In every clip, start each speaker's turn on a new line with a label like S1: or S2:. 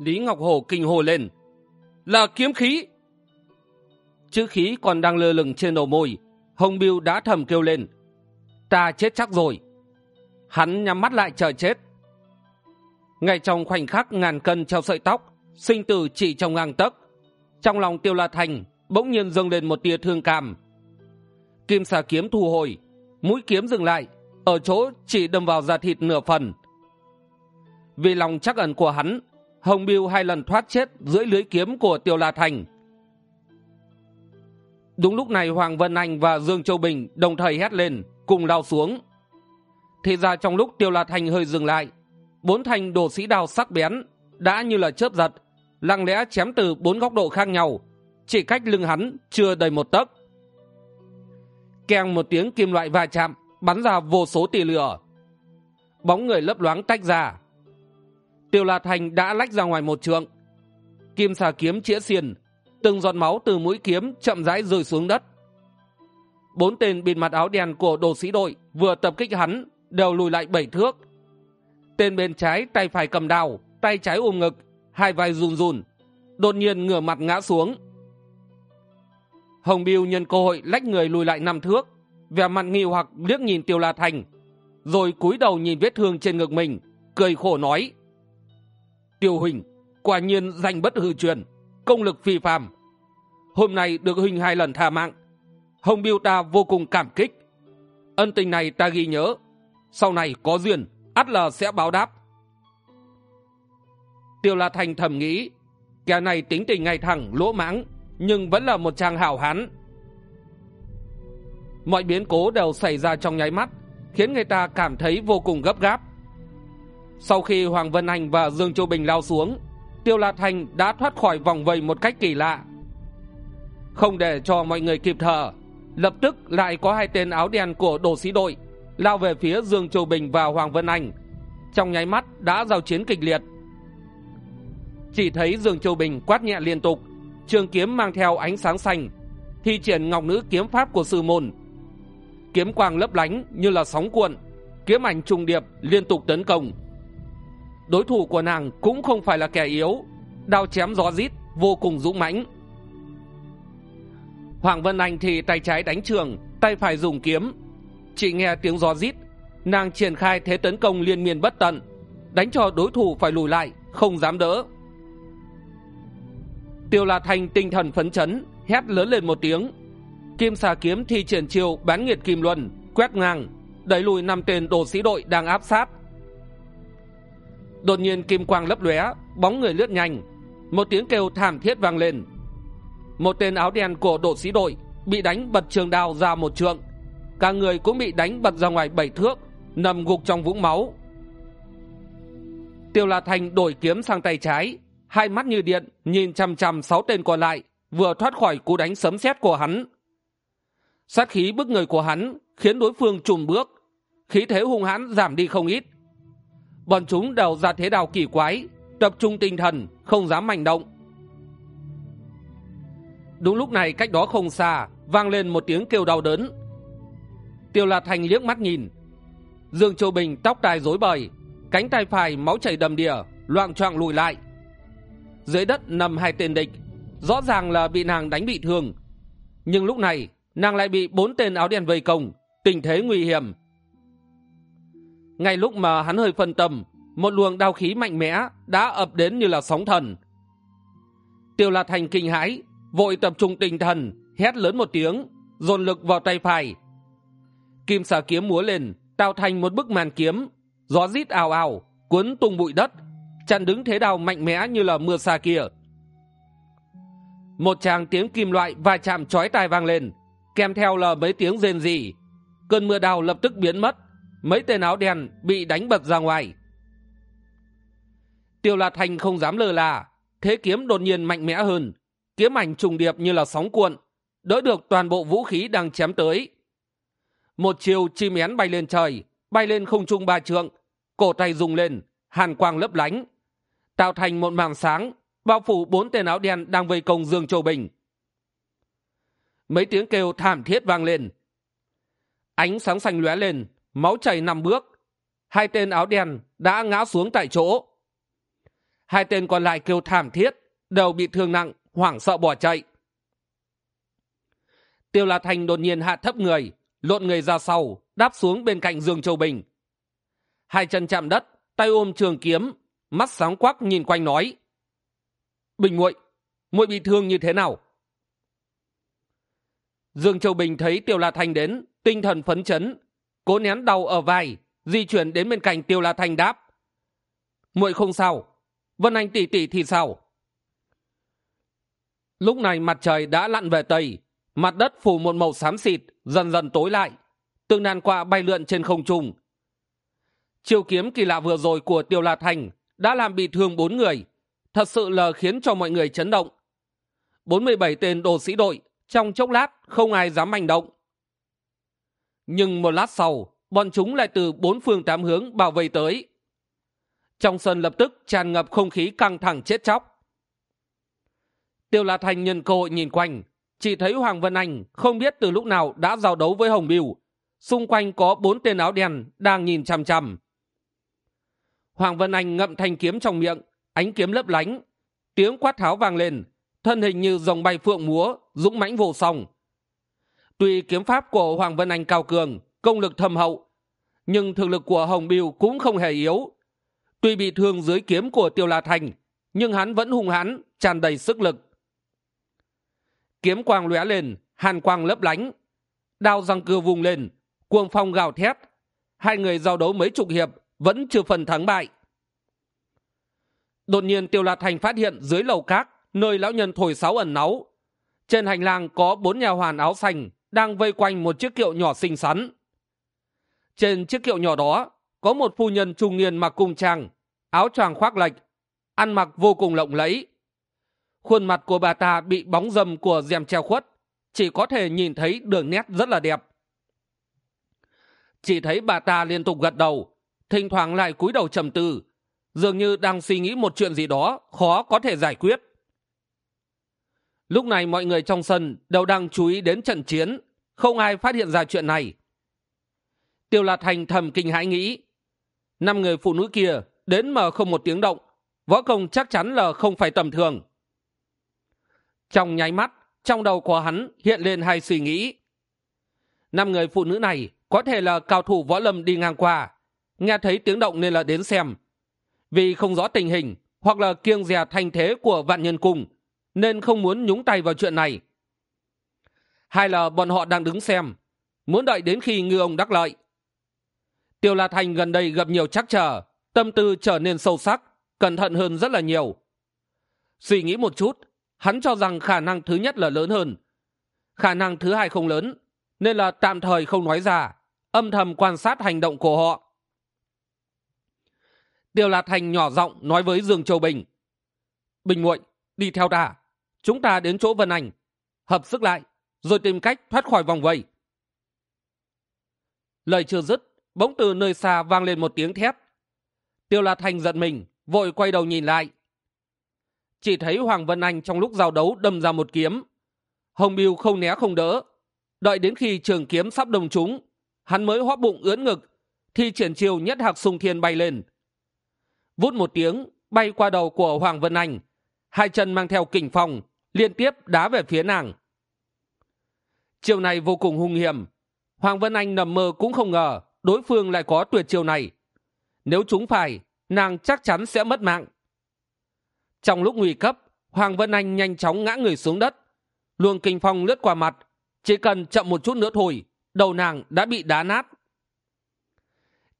S1: lý ngọc hồ kinh hồ lên. Là kiếm khí. Chữ khí còn đang lơ lửng trên đầu môi, hồng biêu đã thầm kêu lên. Ta chết chắc rồi. Hắn nhắm mắt lại chờ chết. Ngay trong khoảnh khắc ngàn cân treo sợi tóc, sinh tử chỉ trong ngang tấc, trong lòng tiêu la thành bỗng nhiên dâng lên một tia thương cảm. Kim xà kiếm thu hồi, mũi kiếm dừng lại, ở chỗ chỉ đâm vào da thịt nửa phần. Vì lòng chắc ẩn của hắn hồng biêu hai lần thoát chết dưới lưới kiếm của tiêu la thành. Đúng lúc này hoàng vân anh và dương châu bình đồng thời hét lên, cùng lao xuống. Thì ra trong lúc tiêu la thành hơi dừng lại, bốn thành đồ sĩ đao sắc bén đã như là chớp giật, lặng lẽ chém từ bốn góc độ khác nhau, chỉ cách lưng hắn chưa đầy một tấc. Keng một tiếng kim loại va chạm, bắn ra vô số tia lửa. Bóng người lấp loáng tách ra tiêu la thành đã lách ra ngoài một trượng. Kim xà kiếm chĩa xiên từng giọt máu từ mũi kiếm chậm rãi rơi xuống đất. Bốn tên bịt mặt áo đen của đồ sĩ đội vừa tập kích hắn đều lùi lại bảy thước. Tên bên trái tay phải cầm đào, tay trái ôm ngực hai vai run run đột nhiên ngửa mặt ngã xuống. Hồng biêu nhân cơ hội lách người lùi lại năm thước vẻ mặt nghi hoặc liếc nhìn tiêu la thành rồi cúi đầu nhìn vết thương trên ngực mình cười khổ nói tiêu huỳnh, quả nhiên danh bất hư truyền, công lực phi phàm. Hôm nay được huỳnh hai lần tha mạng, hồng biêu ta vô cùng cảm kích. Ân tình này ta ghi nhớ, sau này có duyên, ắt là sẽ báo đáp. Tiêu la thành thầm nghĩ, kẻ này tính tình ngay thẳng lỗ mãng, nhưng vẫn là một trang hảo hán. Mọi biến cố đều xảy ra trong nháy mắt, khiến người ta cảm thấy vô cùng gấp gáp sau khi hoàng vân anh và dương châu bình lao xuống, tiêu la thành đã thoát khỏi vòng vây một cách kỳ lạ. Không để cho mọi người kịp thở, lập tức lại có hai tên áo đen của đồ sĩ đội lao về phía dương châu bình và hoàng vân anh trong nháy mắt đã giao chiến kịch liệt. Chỉ thấy dương châu bình quát nhẹ liên tục, trường kiếm mang theo ánh sáng xanh, thi triển ngọc nữ kiếm pháp của sư môn. Kiếm quang lấp lánh như là sóng cuộn, kiếm ảnh trùng điệp liên tục tấn công đối thủ của nàng cũng không phải là kẻ yếu. Đao chém gió rít vô cùng dũng mãnh. Hoàng vân anh thì tay trái đánh trường tay phải dùng kiếm. Chỉ nghe tiếng gió rít nàng triển khai thế tấn công liên miên bất tận đánh cho đối thủ phải lùi lại không dám đỡ. Tiêu la thành tinh thần phấn chấn hét lớn lên một tiếng. Kim xà kiếm thi triển chiều, bán nghiệt kim luân quét ngang đẩy lùi năm tên đồ sĩ đội đang áp sát đột nhiên kim quang lấp lóe, bóng người lướt nhanh. Một tiếng kêu thảm thiết vang lên. Một tên áo đen của đội sĩ đội bị đánh bật trường đao ra một trượng. Cả người cũng bị đánh bật ra ngoài bảy thước, nằm gục trong vũng máu. Tiêu la thành đổi kiếm sang tay trái, hai mắt như điện, nhìn chằm chằm sáu tên còn lại, vừa thoát khỏi cú đánh sấm sét của hắn. Sát khí bức người của hắn khiến đối phương trùm bước. Khí thế hung hãn giảm đi không ít bọn chúng đều ra thế đào kỳ quái, tập trung tinh thần, không dám manh động. Đúng lúc này cách đó không xa, vang lên một tiếng kêu đau đớn. Tiêu la thành liếc mắt nhìn. Dương châu bình tóc tai rối bời, cánh tay phải máu chảy đầm đìa, loạng choạng lùi lại. Dưới đất nằm hai tên địch, rõ ràng là bị nàng đánh bị thương. Nhưng lúc này, nàng lại bị bốn tên áo đen vây công, tình thế nguy hiểm ngay lúc mà hắn hơi phân tâm, một luồng đao khí mạnh mẽ đã ập đến như là sóng thần. Tiêu la thành kinh hãi, vội tập trung tinh thần, hét lớn một tiếng, dồn lực vào tay phải. Kim xà kiếm múa lên, tạo thành một bức màn kiếm, gió rít ào ào, cuốn tung bụi đất, chặn đứng thế đao mạnh mẽ như là mưa xa kia. Một tràng tiếng kim loại va chạm chói tai vang lên, kèm theo là mấy tiếng rên rỉ. Cơn mưa đào lập tức biến mất mấy tên áo đen bị đánh bật ra ngoài. Tiêu la thành không dám lơ là, thế kiếm đột nhiên mạnh mẽ hơn. Kiếm ảnh trùng điệp như là sóng cuộn, đỡ được toàn bộ vũ khí đang chém tới. Một chiều chim én bay lên trời, bay lên không trung ba trượng, cổ tay rung lên, hàn quang lấp lánh. Tạo thành một màn sáng, bao phủ bốn tên áo đen đang vây công dương châu bình. Mấy tiếng kêu thảm thiết vang lên. Ánh sáng xanh lóe lên máu chảy năm bước. Hai tên áo đen đã ngã xuống tại chỗ. Hai tên còn lại kêu thảm thiết, đều bị thương nặng, hoảng sợ bỏ chạy. Tiêu la thành đột nhiên hạ thấp người, lộn người ra sau, đáp xuống bên cạnh dương châu bình. Hai chân chạm đất, tay ôm trường kiếm, mắt sáng quắc nhìn quanh nói, bình muội muội bị thương như thế nào? Dương châu bình thấy tiêu la thành đến, tinh thần phấn chấn cố nén đau ở vai, di chuyển đến bên cạnh tiêu la thành đáp. Muội không sao, vân anh tỉ tỉ thì sao? Lúc này mặt trời đã lặn về tây, mặt đất phủ một màu xám xịt, dần dần tối lại, từng đàn quạ bay lượn trên không trung. Chiêu kiếm kỳ lạ vừa rồi của tiêu la thành đã làm bị thương bốn người, thật sự là khiến cho mọi người chấn động. Bốn mươi bảy tên đồ sĩ đội, trong chốc lát không ai dám manh động nhưng một lát sau, bọn chúng lại từ bốn phương tám hướng bao vây tới. Trong sân lập tức tràn ngập không khí căng thẳng chết chóc. Tiêu la thành nhân cơ hội nhìn quanh, chỉ thấy hoàng vân anh không biết từ lúc nào đã giao đấu với hồng biêu. Xung quanh có bốn tên áo đen đang nhìn chằm chằm. Hoàng vân anh ngậm thanh kiếm trong miệng, ánh kiếm lấp lánh. Tiếng quát tháo vang lên, thân hình như dòng bay phượng múa, dũng mãnh vô song tuy kiếm pháp của hoàng vân anh cao cường, công lực thâm hậu, nhưng thực lực của hồng biêu cũng không hề yếu. Tuy bị thương dưới kiếm của tiêu la thành, nhưng hắn vẫn hung hãn, tràn đầy sức lực. Kiếm quang lóe lên, hàn quang lấp lánh, đao răng cưa vùng lên, cuồng phong gào thét. Hai người giao đấu mấy chục hiệp, vẫn chưa phần thắng bại. Đột nhiên tiêu la thành phát hiện dưới lầu cát nơi lão nhân thổi sáo ẩn náu. Trên hành lang có bốn nhà hoàn áo xanh đang vây quanh một chiếc kiệu nhỏ xinh xắn. Trên chiếc kiệu nhỏ đó, có một phu nhân trung niên mặc cung trang, áo choàng khoác lệch, ăn mặc vô cùng lộng lẫy. Khuôn mặt của bà ta bị bóng dầm của rèm treo khuất, chỉ có thể nhìn thấy đường nét rất là đẹp. Chỉ thấy bà ta liên tục gật đầu, thỉnh thoảng lại cúi đầu trầm tư, dường như đang suy nghĩ một chuyện gì đó khó có thể giải quyết lúc này mọi người trong sân đều đang chú ý đến trận chiến. Không ai phát hiện ra chuyện này. Tiêu lạt thành thầm kinh hãi nghĩ, năm người phụ nữ kia đến mà không một tiếng động, võ công chắc chắn là không phải tầm thường. Trong nháy mắt, trong đầu của hắn hiện lên hai suy nghĩ. Năm người phụ nữ này có thể là cao thủ võ lâm đi ngang qua, nghe thấy tiếng động nên là đến xem. Vì không rõ tình hình hoặc là kiêng dè thanh thế của vạn nhân cung nên không muốn nhúng tay vào chuyện này. Hay là bọn họ đang đứng xem, muốn đợi đến khi ngư ông đắc lợi. Tiêu la thành gần đây gặp nhiều trắc trở, tâm tư trở nên sâu sắc, cẩn thận hơn rất là nhiều. Suy nghĩ một chút, hắn cho rằng khả năng thứ nhất là lớn hơn. Khả năng thứ hai không lớn, nên là tạm thời không nói ra, âm thầm quan sát hành động của họ. Tiêu la thành nhỏ giọng nói với dương châu bình bình muội, đi theo ta chúng ta đến chỗ vân anh. Hợp sức lại, rồi tìm cách thoát khỏi vòng vây. Lời chưa dứt, bỗng từ nơi xa vang lên một tiếng thét. Tiêu la thành giận mình, vội quay đầu nhìn lại. Chỉ thấy hoàng vân anh trong lúc giao đấu đâm ra một kiếm. Hồng biêu không né không đỡ. Đợi đến khi trường kiếm sắp đồng chúng hắn mới hóp bụng ướn ngực thì triển chiều nhất hạc sung thiên bay lên. Vút một tiếng, bay qua đầu của hoàng vân anh. Hai chân mang theo kình phong liên tiếp đá về phía nàng. Chiều này vô cùng hung hiểm, hoàng vân anh nằm mơ cũng không ngờ đối phương lại có tuyệt chiều này. Nếu chúng phải, nàng chắc chắn sẽ mất mạng. Trong lúc nguy cấp, hoàng vân anh nhanh chóng ngã người xuống đất. Luồng kinh phong lướt qua mặt, chỉ cần chậm một chút nữa thôi, đầu nàng đã bị đá nát.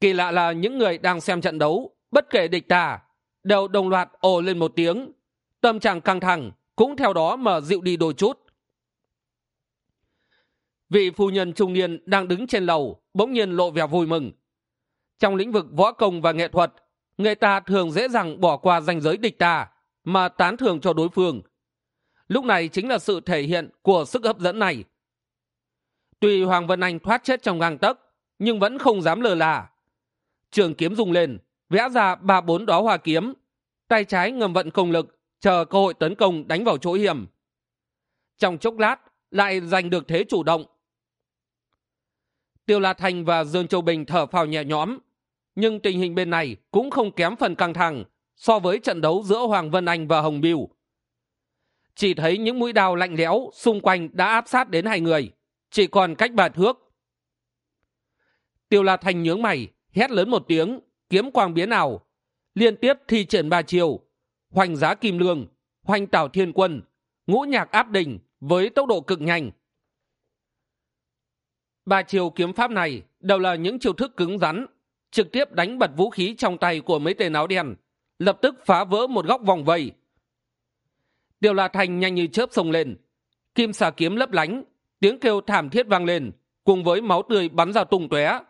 S1: Kỳ lạ là những người đang xem trận đấu, bất kể địch tả đều đồng loạt ồ lên một tiếng, tâm trạng căng thẳng cũng theo đó mà dịu đi đôi chút. Vị phu nhân trung niên đang đứng trên lầu, bỗng nhiên lộ vẻ vui mừng. Trong lĩnh vực võ công và nghệ thuật, người ta thường dễ dàng bỏ qua danh giới địch ta, mà tán thưởng cho đối phương. Lúc này chính là sự thể hiện của sức hấp dẫn này. Tuy hoàng vân anh thoát chết trong gang tấc, nhưng vẫn không dám lờ là. Trường kiếm rung lên, vẽ ra ba bốn đó hoa kiếm, tay trái ngầm vận công lực chờ cơ hội tấn công đánh vào chỗ hiểm. Trong chốc lát, lại giành được thế chủ động. Tiêu la thành và dương châu bình thở phào nhẹ nhõm, nhưng tình hình bên này cũng không kém phần căng thẳng so với trận đấu giữa hoàng vân anh và hồng biêu chỉ thấy những mũi đào lạnh lẽo xung quanh đã áp sát đến hai người, chỉ còn cách bà thước. Tiêu la thành nhướng mày, hét lớn một tiếng, kiếm quang biến ảo, liên tiếp thi triển ba chiều hoành giá kim lương, hoành tảo thiên quân, ngũ nhạc áp đỉnh với tốc độ cực nhanh. Ba chiều kiếm pháp này đều là những chiêu thức cứng rắn, trực tiếp đánh bật vũ khí trong tay của mấy tên áo đen, lập tức phá vỡ một góc vòng vây. Điều la thành nhanh như chớp xông lên, kim xà kiếm lấp lánh, tiếng kêu thảm thiết vang lên, cùng với máu tươi bắn ra tung tóe.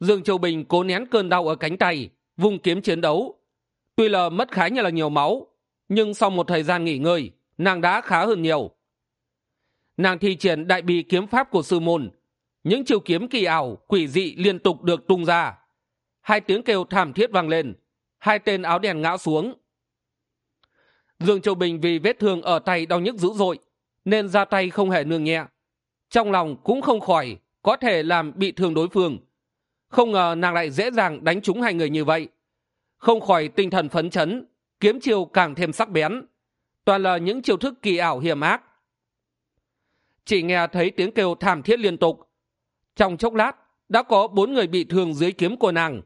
S1: Dương châu bình cố nén cơn đau ở cánh tay vùng kiếm chiến đấu tuy là mất khá như là nhiều máu, nhưng sau một thời gian nghỉ ngơi, nàng đã khá hơn nhiều. Nàng thi triển đại bi kiếm pháp của sư môn. Những chiều kiếm kỳ ảo, quỷ dị liên tục được tung ra. Hai tiếng kêu thảm thiết vang lên, hai tên áo đèn ngã xuống. Dương châu bình vì vết thương ở tay đau nhức dữ dội, nên ra tay không hề nương nhẹ. Trong lòng cũng không khỏi có thể làm bị thương đối phương. Không ngờ nàng lại dễ dàng đánh trúng hai người như vậy không khỏi tinh thần phấn chấn, kiếm chiêu càng thêm sắc bén, toàn là những chiêu thức kỳ ảo hiểm ác. Chỉ nghe thấy tiếng kêu thảm thiết liên tục, trong chốc lát đã có bốn người bị thương dưới kiếm của nàng.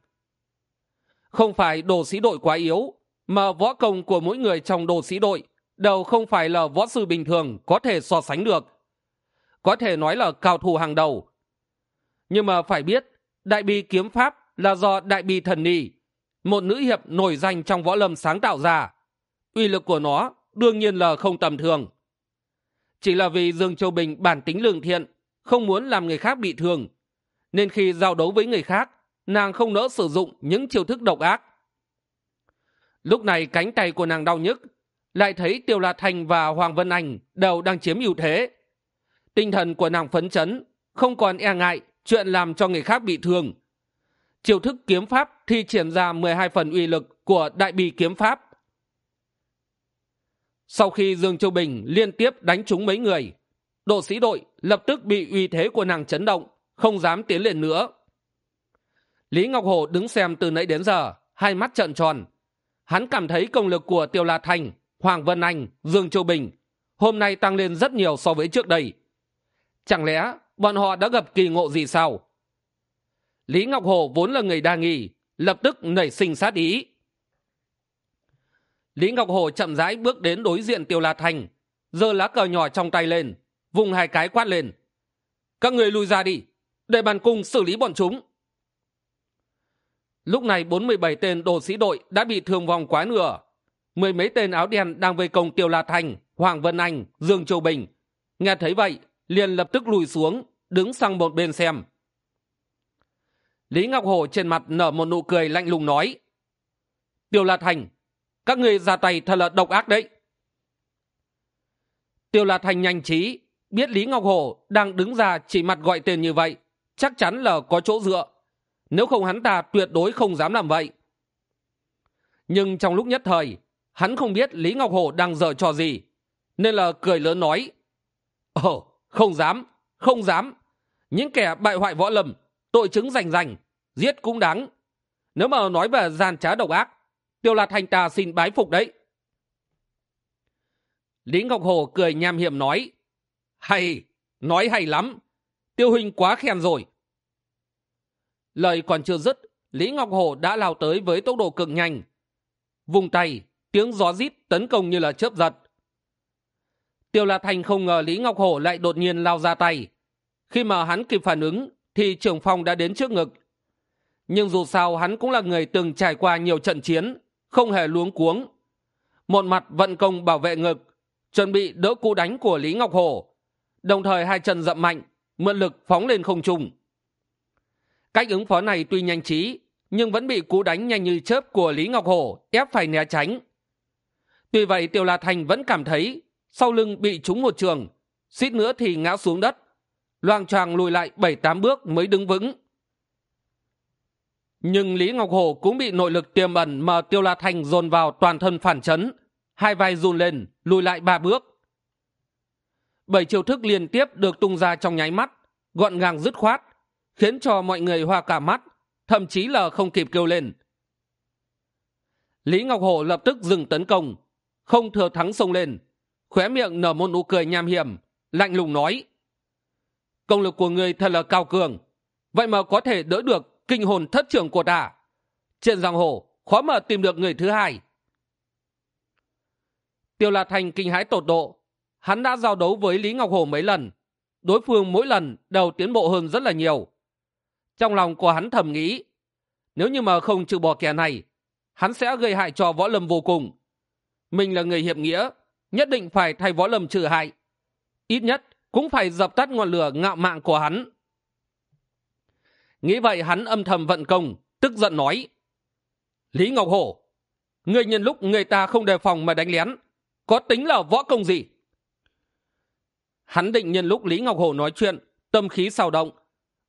S1: Không phải đồ sĩ đội quá yếu, mà võ công của mỗi người trong đồ sĩ đội đều không phải là võ sư bình thường có thể so sánh được. Có thể nói là cao thủ hàng đầu. Nhưng mà phải biết, đại bi kiếm pháp là do đại bi thần ni một nữ hiệp nổi danh trong võ lâm sáng tạo ra. Uy lực của nó đương nhiên là không tầm thường. Chỉ là vì dương châu bình bản tính lương thiện, không muốn làm người khác bị thương. Nên khi giao đấu với người khác, nàng không nỡ sử dụng những chiêu thức độc ác. Lúc này cánh tay của nàng đau nhức, lại thấy tiêu la thành và hoàng vân anh đều đang chiếm ưu thế. Tinh thần của nàng phấn chấn, không còn e ngại chuyện làm cho người khác bị thương chiêu thức kiếm pháp thi triển ra mười hai phần uy lực của đại bi kiếm pháp. Sau khi dương châu bình liên tiếp đánh trúng mấy người độ sĩ đội lập tức bị uy thế của nàng chấn động, không dám tiến lên nữa. Lý ngọc hồ đứng xem từ nãy đến giờ, hai mắt trợn tròn. Hắn cảm thấy công lực của tiêu la thành, hoàng vân anh, dương châu bình hôm nay tăng lên rất nhiều so với trước đây. Chẳng lẽ bọn họ đã gặp kỳ ngộ gì sao? Lý ngọc hồ vốn là người đa nghi lập tức nảy sinh sát ý. Lý ngọc hồ chậm rãi bước đến đối diện tiêu la thành, giơ lá cờ nhỏ trong tay lên, vùng hai cái quát lên. Các người lui ra đi, để bàn cung xử lý bọn chúng. Lúc này bốn mươi bảy tên đồ sĩ đội đã bị thương vong quá nửa. Mười mấy tên áo đen đang vây công tiêu la thành, hoàng vân anh, dương châu bình. Nghe thấy vậy, liền lập tức lùi xuống, đứng sang một bên xem lý ngọc Hổ trên mặt nở một nụ cười lạnh lùng nói, tiêu la thành, các người ra tay thật là độc ác đấy. Tiêu la thành nhanh trí, biết lý ngọc Hổ đang đứng ra chỉ mặt gọi tên như vậy, chắc chắn là có chỗ dựa. Nếu không hắn ta tuyệt đối không dám làm vậy. Nhưng trong lúc nhất thời, hắn không biết lý ngọc Hổ đang dở trò gì, nên là cười lớn nói, ồ, không dám không dám. Những kẻ bại hoại võ lâm, tội chứng rành rành giết cũng đáng. Nếu mà nói về gian trá độc ác, tiêu lạt thành tà xin bái phục đấy. Lý ngọc hồ cười nham hiểm nói, hay nói hay lắm, tiêu huynh quá khen rồi. Lời còn chưa dứt lý ngọc hồ đã lao tới với tốc độ cực nhanh. Vùng tay, tiếng gió rít tấn công như là chớp giật. Tiêu la thành không ngờ lý ngọc hồ lại đột nhiên lao ra tay. Khi mà hắn kịp phản ứng, thì trưởng phong đã đến trước ngực nhưng dù sao, hắn cũng là người từng trải qua nhiều trận chiến, không hề luống cuống. Một mặt vận công bảo vệ ngực, chuẩn bị đỡ cú đánh của lý ngọc hổ đồng thời hai chân dậm mạnh, mượn lực phóng lên không trung. Cách ứng phó này tuy nhanh trí, nhưng vẫn bị cú đánh nhanh như chớp của lý ngọc hổ ép phải né tránh. Tuy vậy tiêu la thành vẫn cảm thấy sau lưng bị trúng một trường, suýt nữa thì ngã xuống đất. Loang choàng lùi lại bảy tám bước mới đứng vững nhưng lý ngọc Hổ cũng bị nội lực tiềm ẩn mà tiêu la thành dồn vào toàn thân phản chấn, hai vai run lên, lùi lại ba bước. Bảy chiêu thức liên tiếp được tung ra trong nháy mắt, gọn gàng dứt khoát, khiến cho mọi người hoa cả mắt, thậm chí là không kịp kêu lên. Lý ngọc hổ lập tức dừng tấn công, không thừa thắng xông lên, khóe miệng nở một nụ cười nham hiểm, lạnh lùng nói, công lực của người thật là cao cường, vậy mà có thể đỡ được kinh hồn thất trưởng của ta. Trên giang hồ, khó mà tìm được người thứ hai. Tiêu la thành kinh hãi tột độ. Hắn đã giao đấu với lý ngọc Hồ mấy lần. Đối phương mỗi lần đều tiến bộ hơn rất là nhiều. Trong lòng của hắn thầm nghĩ, nếu như mà không trừ bỏ kẻ này, hắn sẽ gây hại cho võ lâm vô cùng. Mình là người hiệp nghĩa, nhất định phải thay võ lâm trừ hại. Ít nhất cũng phải dập tắt ngọn lửa ngạo mạn của hắn nghĩ vậy hắn âm thầm vận công, tức giận nói, lý ngọc hổ người nhân lúc người ta không đề phòng mà đánh lén, có tính là võ công gì? Hắn định nhân lúc lý ngọc hổ nói chuyện, tâm khí xào động,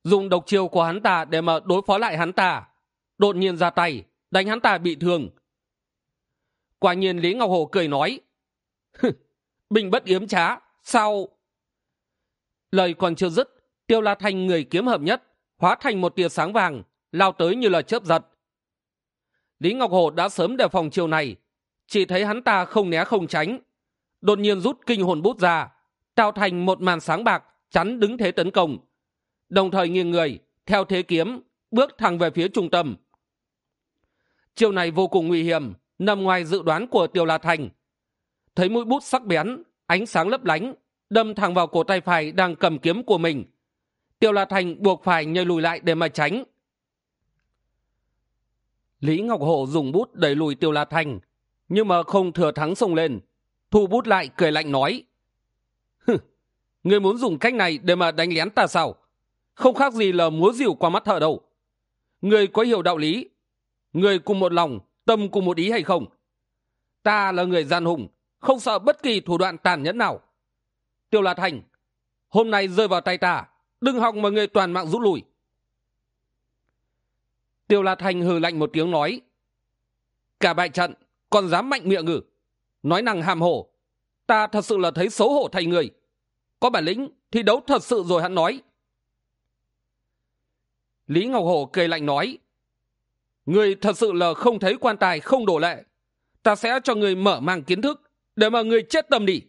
S1: dùng độc chiêu của hắn ta để mà đối phó lại hắn ta, đột nhiên ra tay, đánh hắn ta bị thương. Quả nhiên lý ngọc hổ cười nói bình bất yếm trá, sao? Lời còn chưa dứt, tiêu la thanh người kiếm hợp nhất hóa thành một tia sáng vàng, lao tới như là chớp giật. Lý ngọc hổ đã sớm đề phòng chiều này, chỉ thấy hắn ta không né không tránh. Đột nhiên rút kinh hồn bút ra, tạo thành một màn sáng bạc, chắn đứng thế tấn công. Đồng thời nghiêng người, theo thế kiếm, bước thẳng về phía trung tâm. Chiều này vô cùng nguy hiểm, nằm ngoài dự đoán của tiêu la thành. Thấy mũi bút sắc bén, ánh sáng lấp lánh, đâm thẳng vào cổ tay phải đang cầm kiếm của mình tiêu la thành buộc phải nhảy lùi lại để mà tránh. Lý ngọc hộ dùng bút đẩy lùi tiêu la thành nhưng mà không thừa thắng xông lên. Thu bút lại cười lạnh nói người muốn dùng cách này để mà đánh lén ta sao? Không khác gì là múa dìu qua mắt thợ đâu. Người có hiểu đạo lý, người cùng một lòng, tâm cùng một ý hay không? Ta là người gian hùng, không sợ bất kỳ thủ đoạn tàn nhẫn nào. Tiêu la thành hôm nay rơi vào tay ta đừng hòng mà người toàn mạng rút lui. Tiêu la thành hừ lạnh một tiếng nói, cả bại trận, còn dám mạnh miệng ngử nói năng hàm hổ ta thật sự là thấy xấu hổ thay người. Có bản lĩnh thì đấu thật sự rồi hắn nói. Lý ngọc hổ cười lạnh nói, người thật sự là không thấy quan tài, không đổ lệ. Ta sẽ cho người mở mang kiến thức để mà người chết tâm đi.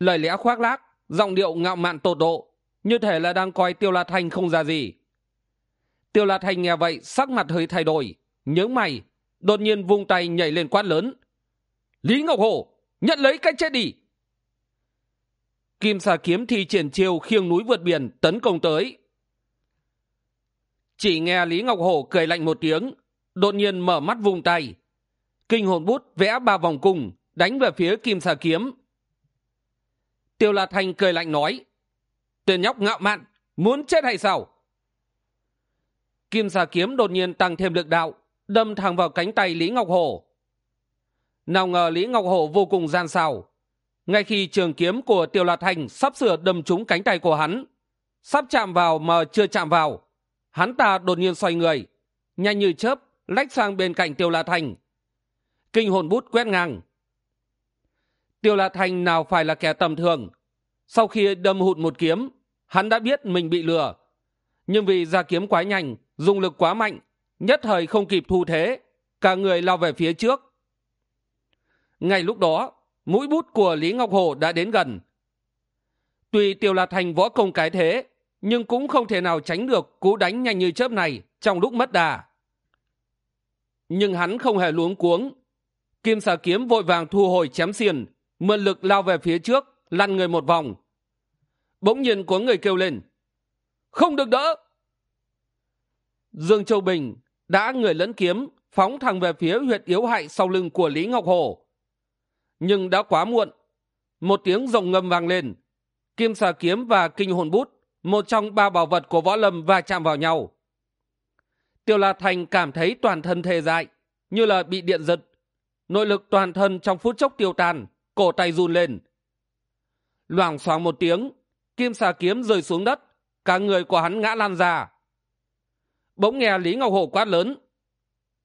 S1: Lời lẽ khoác lác giọng điệu ngạo mạn tột độ, như thể là đang coi tiêu la thanh không ra gì. Tiêu la thanh nghe vậy, sắc mặt hơi thay đổi nhớ mày, đột nhiên vung tay nhảy lên quát lớn. Lý ngọc hổ, nhận lấy cái chết đi! Kim xà kiếm thi triển chiêu khiêng núi vượt biển tấn công tới. Chỉ nghe lý ngọc hổ cười lạnh một tiếng, đột nhiên mở mắt vung tay. Kinh hồn bút vẽ ba vòng cung, đánh về phía kim xà kiếm tiêu la thanh cười lạnh nói tên nhóc ngạo mạn muốn chết hay sao? Kim xà kiếm đột nhiên tăng thêm lực đạo đâm thẳng vào cánh tay lý ngọc hổ nào ngờ lý ngọc hổ vô cùng gian xào ngay khi trường kiếm của tiêu la thanh sắp sửa đâm trúng cánh tay của hắn sắp chạm vào mà chưa chạm vào hắn ta đột nhiên xoay người nhanh như chớp lách sang bên cạnh tiêu la Thanh, kinh hồn bút quét ngang tiêu la thành nào phải là kẻ tầm thường. Sau khi đâm hụt một kiếm, hắn đã biết mình bị lừa. Nhưng vì ra kiếm quá nhanh, dùng lực quá mạnh, nhất thời không kịp thu thế, cả người lao về phía trước. Ngay lúc đó, mũi bút của lý ngọc hồ đã đến gần. Tuy tiêu la thành võ công cái thế, nhưng cũng không thể nào tránh được cú đánh nhanh như chớp này trong lúc mất đà. Nhưng hắn không hề luống cuống. Kim xà kiếm vội vàng thu hồi chém xiên mượn lực lao về phía trước, lăn người một vòng. Bỗng nhiên có người kêu lên, không được đỡ! Dương châu bình đã người lẫn kiếm, phóng thẳng về phía huyệt yếu hại sau lưng của lý ngọc hồ. Nhưng đã quá muộn, một tiếng rồng ngâm vang lên. Kim xà kiếm và kinh hồn bút, một trong ba bảo vật của võ lâm va chạm vào nhau. Tiêu la thành cảm thấy toàn thân thề dại, như là bị điện giật. Nội lực toàn thân trong phút chốc tiêu tan cổ tay run lên. Loảng xoảng một tiếng, kim xà kiếm rơi xuống đất, cả người của hắn ngã lan ra. Bỗng nghe lý ngọc hổ quát lớn,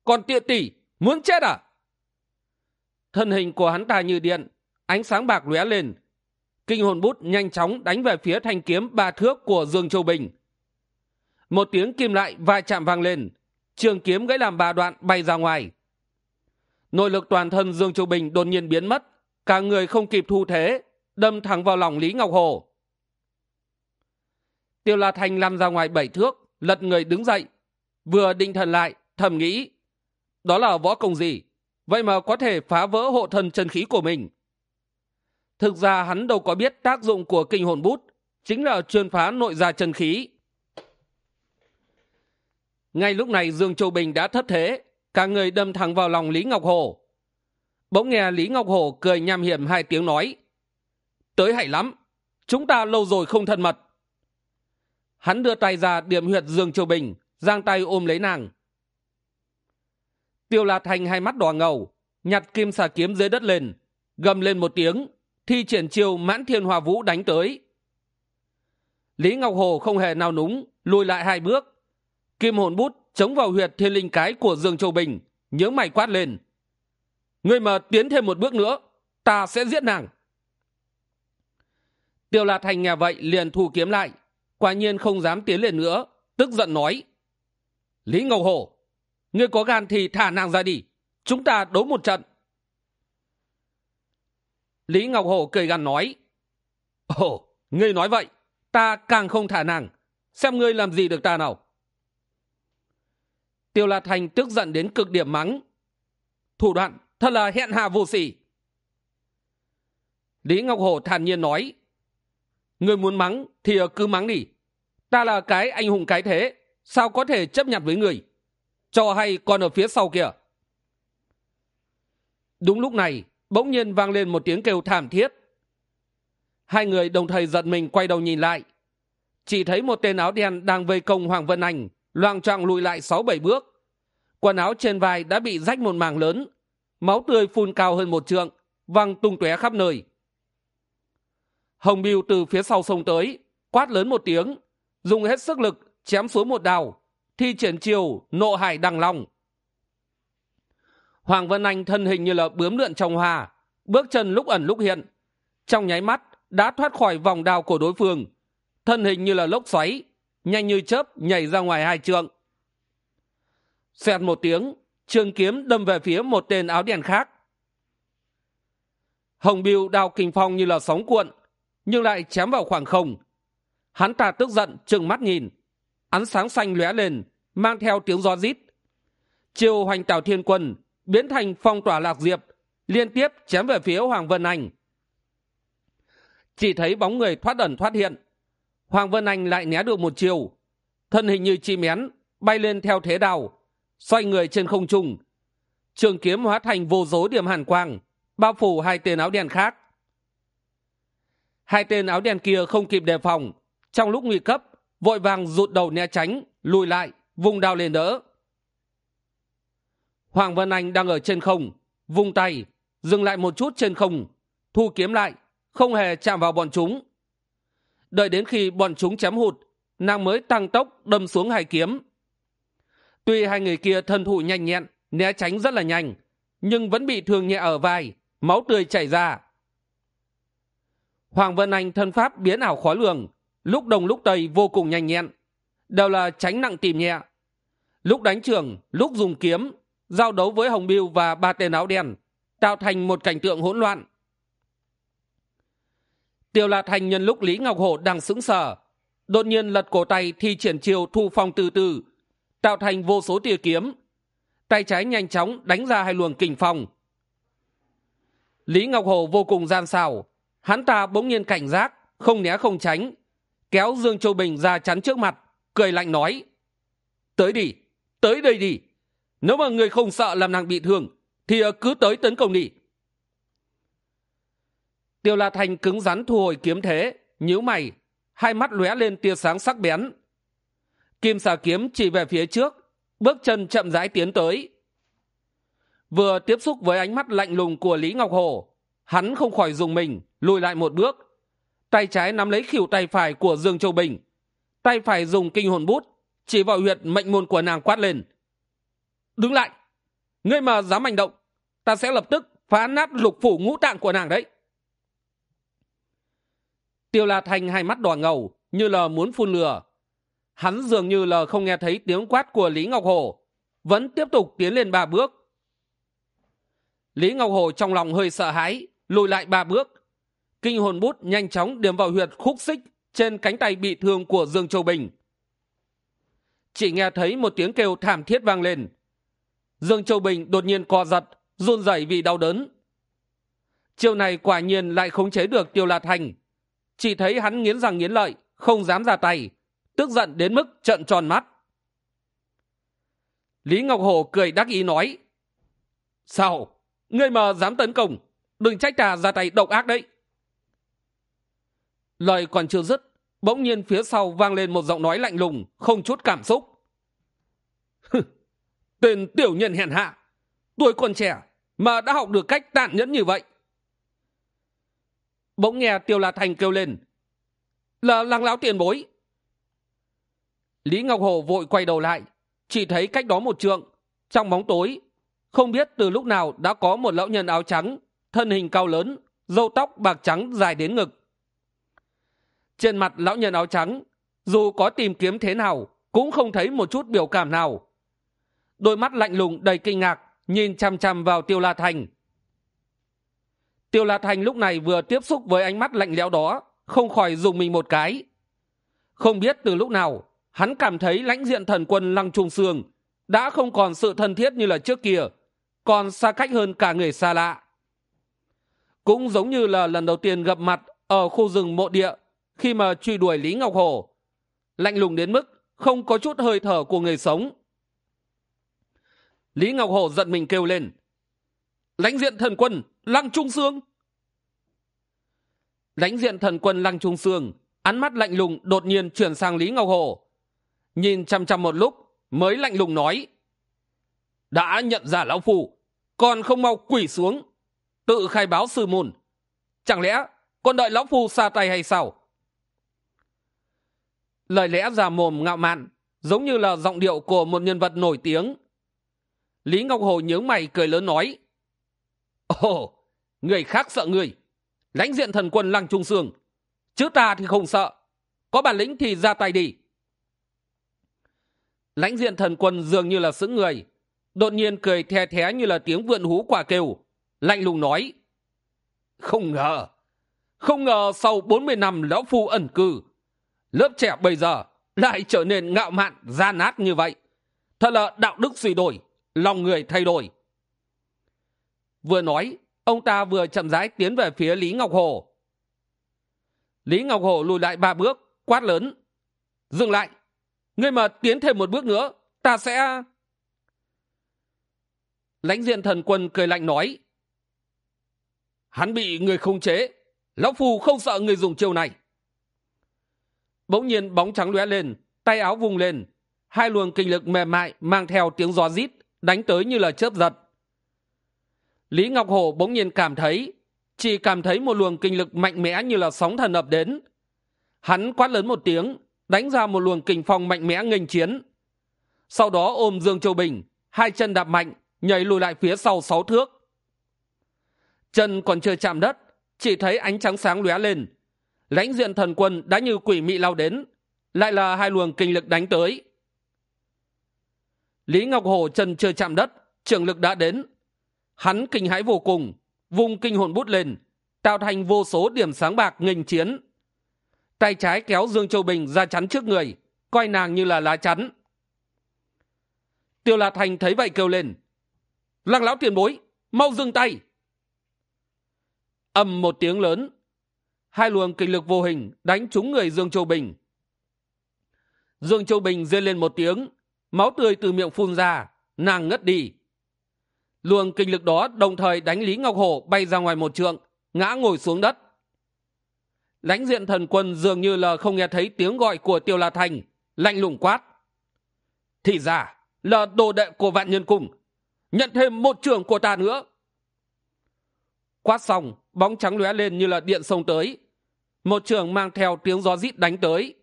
S1: còn tiện tỷ, muốn chết à? Thân hình của hắn ta như điện, ánh sáng bạc lóe lên. Kinh hồn bút nhanh chóng đánh về phía thanh kiếm ba thước của dương châu bình. Một tiếng kim lại va chạm vang lên, trường kiếm gãy làm ba đoạn bay ra ngoài. Nội lực toàn thân dương châu bình đột nhiên biến mất cả người không kịp thu thế, đâm thẳng vào lòng lý ngọc hồ. Tiêu la thành lăn ra ngoài bảy thước, lật người đứng dậy, vừa định thần lại, thầm nghĩ, đó là võ công gì? Vậy mà có thể phá vỡ hộ thân chân khí của mình. Thực ra hắn đâu có biết tác dụng của kinh hồn bút, chính là chuyên phá nội gia chân khí. Ngay lúc này dương châu bình đã thất thế, cả người đâm thẳng vào lòng lý ngọc hồ bỗng nghe lý ngọc hồ cười nham hiểm hai tiếng nói, tới hay lắm, chúng ta lâu rồi không thân mật. Hắn đưa tay ra điểm huyệt dương châu bình, giang tay ôm lấy nàng. Tiêu la thành hai mắt đỏ ngầu, nhặt kim xà kiếm dưới đất lên, gầm lên một tiếng, thi triển chiêu mãn thiên hòa vũ đánh tới. Lý ngọc hồ không hề nào núng, lùi lại hai bước. Kim hồn bút chống vào huyệt thiên linh cái của dương châu bình, nhớ mày quát lên Ngươi mà tiến thêm một bước nữa ta sẽ giết nàng. Tiêu la thành nghe vậy liền thu kiếm lại quả nhiên không dám tiến lên nữa tức giận nói lý Ngầu Hổ, ngươi có gan thì thả nàng ra đi chúng ta đấu một trận. Lý ngọc Hổ cười gằn nói ồ ngươi nói vậy ta càng không thả nàng xem ngươi làm gì được ta nào. Tiêu la thành tức giận đến cực điểm mắng thủ đoạn thật là hẹn hà vô sỉ. Lý ngọc Hổ thản nhiên nói người muốn mắng thì cứ mắng đi. Ta là cái anh hùng cái thế, sao có thể chấp nhận với người? Cho hay còn ở phía sau kìa đúng lúc này, bỗng nhiên vang lên một tiếng kêu thảm thiết. Hai người đồng thời giật mình quay đầu nhìn lại. Chỉ thấy một tên áo đen đang vây công hoàng vân anh, loang choạng lùi lại sáu bảy bước. Quần áo trên vai đã bị rách một mảng lớn máu tươi phun cao hơn một trượng, văng tung tóe khắp nơi. Hồng biêu từ phía sau sông tới, quát lớn một tiếng, dùng hết sức lực chém xuống một đào thi triển chiều nộ hải đằng long. Hoàng vân anh thân hình như là bướm lượn trong hoa, bước chân lúc ẩn lúc hiện, trong nháy mắt đã thoát khỏi vòng đào của đối phương, thân hình như là lốc xoáy, nhanh như chớp nhảy ra ngoài hai trượng. Xẹt một tiếng trường kiếm đâm về phía một tên áo đen khác. Hồng biêu đao kinh phong như là sóng cuộn, nhưng lại chém vào khoảng không. Hắn ta tức giận, trừng mắt nhìn. Ánh sáng xanh lóe lên, mang theo tiếng gió rít. Chiêu hoành tào thiên quân biến thành phong tỏa lạc diệp, liên tiếp chém về phía hoàng vân anh. Chỉ thấy bóng người thoát ẩn thoát hiện. Hoàng vân anh lại né được một chiều. Thân hình như chim én bay lên theo thế đào xoay người trên không trung. Trường kiếm hóa thành vô số điểm hàn quang, bao phủ hai tên áo đen khác. Hai tên áo đen kia không kịp đề phòng. Trong lúc nguy cấp, vội vàng rụt đầu né tránh, lùi lại, vùng đao lên đỡ. Hoàng vân anh đang ở trên không, vung tay, dừng lại một chút trên không, thu kiếm lại, không hề chạm vào bọn chúng. Đợi đến khi bọn chúng chém hụt, nàng mới tăng tốc đâm xuống hai kiếm tuy hai người kia thân thủ nhanh nhẹn, né tránh rất là nhanh, nhưng vẫn bị thương nhẹ ở vai, máu tươi chảy ra. Hoàng vân anh thân pháp biến ảo khó lường, lúc đông lúc tây vô cùng nhanh nhẹn, đều là tránh nặng tìm nhẹ. Lúc đánh trường, lúc dùng kiếm, giao đấu với hồng biêu và ba tên áo đen, tạo thành một cảnh tượng hỗn loạn. Tiêu la thành nhân lúc lý ngọc hổ đang sững sờ, đột nhiên lật cổ tay thi triển chiều thu phong từ từ tạo thành vô số tia kiếm. Tay trái nhanh chóng đánh ra hai luồng kình phong. Lý ngọc hồ vô cùng gian xảo. Hắn ta bỗng nhiên cảnh giác, không né không tránh, kéo dương châu bình ra chắn trước mặt, cười lạnh nói, tới đi, tới đây đi. Nếu mà người không sợ làm nàng bị thương, thì ờ, cứ tới tấn công đi. Tiêu la thành cứng rắn thu hồi kiếm thế, nhíu mày, hai mắt lóe lên tia sáng sắc bén kim xà kiếm chỉ về phía trước, bước chân chậm rãi tiến tới. Vừa tiếp xúc với ánh mắt lạnh lùng của lý ngọc hồ, hắn không khỏi dùng mình, lùi lại một bước. Tay trái nắm lấy khỉu tay phải của dương châu bình. Tay phải dùng kinh hồn bút, chỉ vào huyệt mệnh môn của nàng quát lên. Đứng lại! Ngươi mà dám hành động, ta sẽ lập tức phá nát lục phủ ngũ tạng của nàng đấy. Tiêu la thành hai mắt đỏ ngầu, như là muốn phun lửa hắn dường như là không nghe thấy tiếng quát của lý ngọc hồ, vẫn tiếp tục tiến lên ba bước. Lý ngọc hồ trong lòng hơi sợ hãi, lùi lại ba bước. Kinh hồn bút nhanh chóng điểm vào huyệt khúc xích trên cánh tay bị thương của dương châu bình. Chỉ nghe thấy một tiếng kêu thảm thiết vang lên. Dương châu bình đột nhiên co giật, run rẩy vì đau đớn. Chiều này quả nhiên lại khống chế được tiêu la thành chỉ thấy hắn nghiến răng nghiến lợi, không dám ra tay tức giận đến mức trận tròn mắt. Lý ngọc Hổ cười đắc ý nói, sao? Ngươi mà dám tấn công, đừng trách ta ra tay độc ác đấy. Lời còn chưa dứt, bỗng nhiên phía sau vang lên một giọng nói lạnh lùng, không chút cảm xúc. Tên tiểu nhân hèn hạ, tuổi còn trẻ mà đã học được cách tàn nhẫn như vậy. Bỗng nghe tiêu la thành kêu lên, là lăng lão tiền bối lý ngọc hồ vội quay đầu lại. Chỉ thấy cách đó một trượng. Trong bóng tối, không biết từ lúc nào đã có một lão nhân áo trắng, thân hình cao lớn, râu tóc bạc trắng dài đến ngực. Trên mặt lão nhân áo trắng, dù có tìm kiếm thế nào, cũng không thấy một chút biểu cảm nào. Đôi mắt lạnh lùng đầy kinh ngạc, nhìn chằm chằm vào tiêu la thành. Tiêu la thành lúc này vừa tiếp xúc với ánh mắt lạnh lẽo đó, không khỏi dùng mình một cái. Không biết từ lúc nào hắn cảm thấy lãnh diện thần quân lăng trung sương đã không còn sự thân thiết như là trước kia còn xa cách hơn cả người xa lạ. Cũng giống như là lần đầu tiên gặp mặt ở khu rừng mộ địa khi mà truy đuổi lý ngọc Hổ, lạnh lùng đến mức không có chút hơi thở của người sống. Lý ngọc Hổ giận mình kêu lên lãnh diện thần quân lăng trung sương! Lãnh diện thần quân lăng trung sương ánh mắt lạnh lùng đột nhiên chuyển sang lý ngọc Hổ nhìn chăm chăm một lúc, mới lạnh lùng nói, đã nhận ra lão phù còn không mau quỷ xuống, tự khai báo sư môn. Chẳng lẽ còn đợi lão phù xa tay hay sao? Lời lẽ già mồm ngạo mạn, giống như là giọng điệu của một nhân vật nổi tiếng. Lý ngọc hồ nhớ mày cười lớn nói, ồ, người khác sợ người lãnh diện thần quân lăng trung sương. Chứ ta thì không sợ, có bản lĩnh thì ra tay đi lãnh diện thần quân dường như là sững người. Đột nhiên cười the thé như là tiếng vượn hú quả kêu. Lạnh lùng nói, không ngờ không ngờ sau bốn mươi năm lão phu ẩn cư, lớp trẻ bây giờ lại trở nên ngạo mạn, gian nát như vậy. Thật là đạo đức suy đổi, lòng người thay đổi. Vừa nói, ông ta vừa chậm rãi tiến về phía lý ngọc hồ. Lý ngọc hồ lùi lại ba bước, quát lớn, dừng lại ngươi mà tiến thêm một bước nữa, ta sẽ lãnh diện thần quân cười lạnh nói. Hắn bị người không chế, lão phù không sợ người dùng chiêu này. Bỗng nhiên bóng trắng lóe lên, tay áo vùng lên, hai luồng kinh lực mềm mại mang theo tiếng gió rít đánh tới như là chớp giật. Lý ngọc Hổ bỗng nhiên cảm thấy, chỉ cảm thấy một luồng kinh lực mạnh mẽ như là sóng thần ập đến. Hắn quát lớn một tiếng đánh ra một luồng kình phong mạnh mẽ nghênh chiến. Sau đó ôm dương châu bình, hai chân đạp mạnh, nhảy lùi lại phía sau sáu thước. Chân còn chưa chạm đất, chỉ thấy ánh trắng sáng lóe lên. Lãnh diện thần quân đã như quỷ mị lao đến, lại là hai luồng kinh lực đánh tới. Lý ngọc hồ chân chưa chạm đất, trường lực đã đến. Hắn kinh hãi vô cùng vùng kinh hồn bút lên, tạo thành vô số điểm sáng bạc nghênh chiến tay trái kéo dương châu bình ra chắn trước người, coi nàng như là lá chắn. Tiêu la thành thấy vậy kêu lên, lăng lão tiền bối, mau dừng tay. Ầm một tiếng lớn, hai luồng kinh lực vô hình đánh trúng người dương châu bình. Dương châu bình rên lên một tiếng, máu tươi từ miệng phun ra, nàng ngất đi. Luồng kinh lực đó đồng thời đánh lý ngọc hổ bay ra ngoài một trượng, ngã ngồi xuống đất lãnh diện thần quân dường như là không nghe thấy tiếng gọi của tiêu la thành, lạnh lùng quát. Thì giả là đồ đệ của vạn nhân cung, nhận thêm một trường của ta nữa. Quát xong, bóng trắng lóe lên như là điện sông tới. Một trường mang theo tiếng gió rít đánh tới.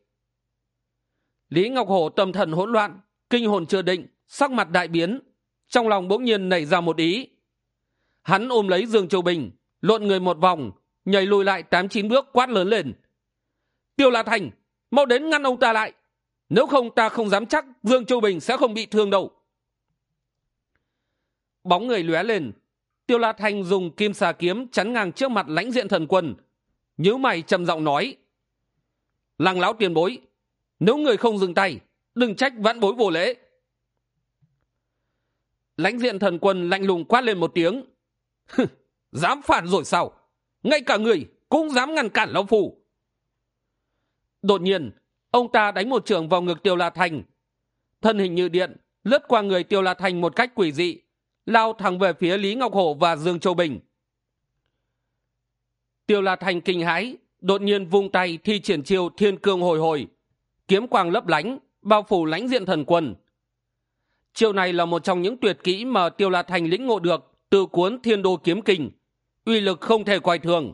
S1: Lý ngọc hổ tâm thần hỗn loạn, kinh hồn chưa định, sắc mặt đại biến. Trong lòng bỗng nhiên nảy ra một ý. Hắn ôm lấy dương châu bình, lộn người một vòng nhảy lùi lại tám chín bước quát lớn lên. Tiêu la thành, mau đến ngăn ông ta lại. Nếu không ta không dám chắc dương châu bình sẽ không bị thương đâu. Bóng người lóe lên. Tiêu la Thành dùng kim xà kiếm chắn ngang trước mặt lãnh diện thần quân. Nhíu mày trầm giọng nói. Lăng lão tiền bối, nếu người không dừng tay, đừng trách vãn bối vô lễ. Lãnh diện thần quân lạnh lùng quát lên một tiếng. Dám phản rồi sao? Ngay cả người cũng dám ngăn cản lão phủ. đột nhiên, ông ta đánh một trường vào ngực tiêu la thành. Thân hình như điện, lướt qua người tiêu la thành một cách quỷ dị, lao thẳng về phía lý ngọc hổ và dương châu bình. Tiêu la thành kinh hãi, đột nhiên vung tay thi triển chiêu thiên cương hồi hồi, kiếm quang lấp lánh, bao phủ lãnh diện thần quân. Chiêu này là một trong những tuyệt kỹ mà tiêu la thành lĩnh ngộ được từ cuốn thiên đô kiếm kinh uy lực không thể coi thường.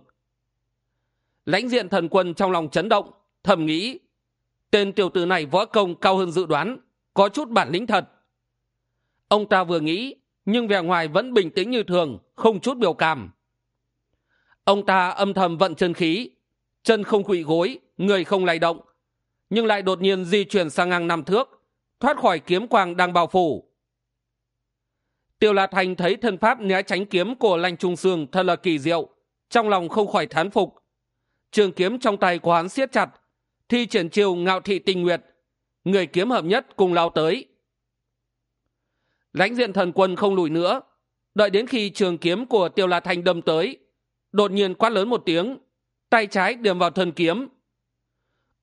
S1: Lãnh diện thần quân trong lòng chấn động, thầm nghĩ, tên tiểu tử này võ công cao hơn dự đoán, có chút bản lĩnh thật. Ông ta vừa nghĩ, nhưng vẻ ngoài vẫn bình tĩnh như thường, không chút biểu cảm. Ông ta âm thầm vận chân khí, chân không quỵ gối, người không lay động, nhưng lại đột nhiên di chuyển sang ngang năm thước, thoát khỏi kiếm quang đang bao phủ tiêu la thành thấy thân pháp né tránh kiếm của lanh trung sương thật là kỳ diệu, trong lòng không khỏi thán phục. Trường kiếm trong tay của hắn siết chặt, thi triển chiêu ngạo thị tinh nguyệt, người kiếm hợp nhất cùng lao tới. Lãnh diện thần quân không lùi nữa, đợi đến khi trường kiếm của tiêu la thành đâm tới, đột nhiên quát lớn một tiếng, tay trái điểm vào thân kiếm.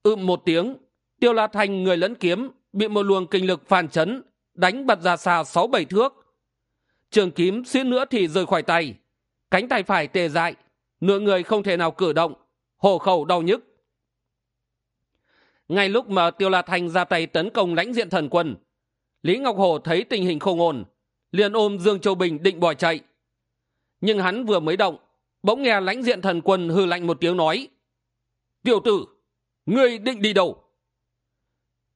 S1: Ưm một tiếng, tiêu la thành người lẫn kiếm bị một luồng kinh lực phản chấn, đánh bật ra xa sáu bảy thước trường kiếm suýt nữa thì rời khỏi tay. Cánh tay phải tê dại, nửa người không thể nào cử động, hổ khẩu đau nhức. Ngay lúc mà tiêu la thành ra tay tấn công lãnh diện thần quân, lý ngọc hồ thấy tình hình không ổn, liền ôm dương châu bình định bỏ chạy. Nhưng hắn vừa mới động, bỗng nghe lãnh diện thần quân hư lạnh một tiếng nói, tiểu tử, ngươi định đi đâu?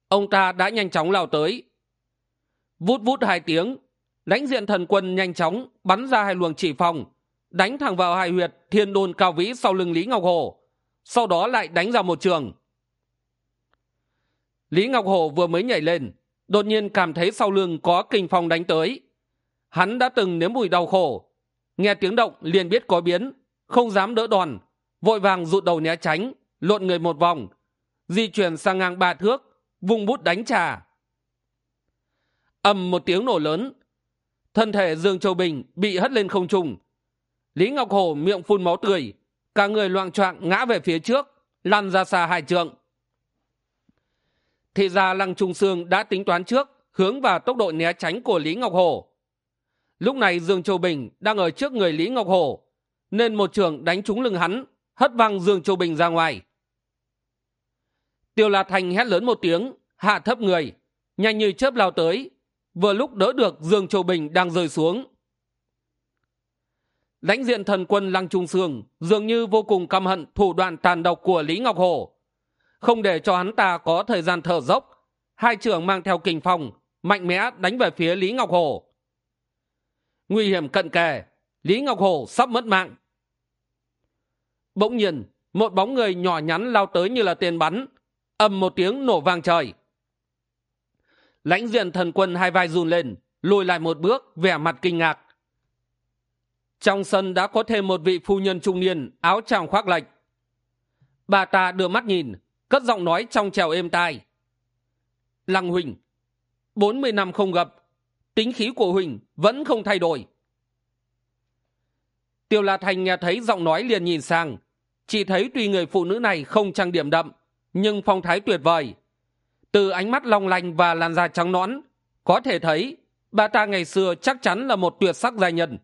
S1: Ông ta đã nhanh chóng lao tới. Vút vút hai tiếng lãnh diện thần quân nhanh chóng bắn ra hai luồng chỉ phòng, đánh thẳng vào hai huyệt thiên đôn cao vĩ sau lưng lý ngọc hồ, sau đó lại đánh ra một trường. Lý ngọc hồ vừa mới nhảy lên, đột nhiên cảm thấy sau lưng có kinh phong đánh tới. Hắn đã từng nếm mùi đau khổ, nghe tiếng động liền biết có biến, không dám đỡ đòn, vội vàng rụt đầu né tránh, lộn người một vòng, di chuyển sang ngang ba thước vùng bút đánh trà. Ầm một tiếng nổ lớn thân thể dương châu bình bị hất lên không trung. Lý ngọc Hổ miệng phun máu tươi cả người loang choạng ngã về phía trước lăn ra xa hai trượng. Thì ra lăng trung sương đã tính toán trước hướng vào tốc độ né tránh của lý ngọc Hổ. lúc này dương châu bình đang ở trước người lý ngọc Hổ, nên một trường đánh trúng lưng hắn hất văng dương châu bình ra ngoài. Tiêu la thành hét lớn một tiếng hạ thấp người nhanh như chớp lao tới vừa lúc đỡ được dương châu bình đang rơi xuống. Lãnh diện thần quân lăng trung sương dường như vô cùng căm hận thủ đoạn tàn độc của lý ngọc hồ. Không để cho hắn ta có thời gian thở dốc, hai trưởng mang theo kình phòng mạnh mẽ đánh về phía lý ngọc hồ. Nguy hiểm cận kề, lý ngọc hồ sắp mất mạng. Bỗng nhiên, một bóng người nhỏ nhắn lao tới như là tiền bắn, ầm một tiếng nổ vang trời lãnh diện thần quân hai vai run lên, lùi lại một bước, vẻ mặt kinh ngạc. Trong sân đã có thêm một vị phu nhân trung niên, áo tràng khoác lệch. Bà ta đưa mắt nhìn, cất giọng nói trong trèo êm tai. Lăng huỳnh, bốn mươi năm không gặp, tính khí của huỳnh vẫn không thay đổi. Tiêu la thành nghe thấy giọng nói liền nhìn sang. Chỉ thấy tuy người phụ nữ này không trang điểm đậm, nhưng phong thái tuyệt vời từ ánh mắt long lanh và làn da trắng nõn, có thể thấy bà ta ngày xưa chắc chắn là một tuyệt sắc gia nhân.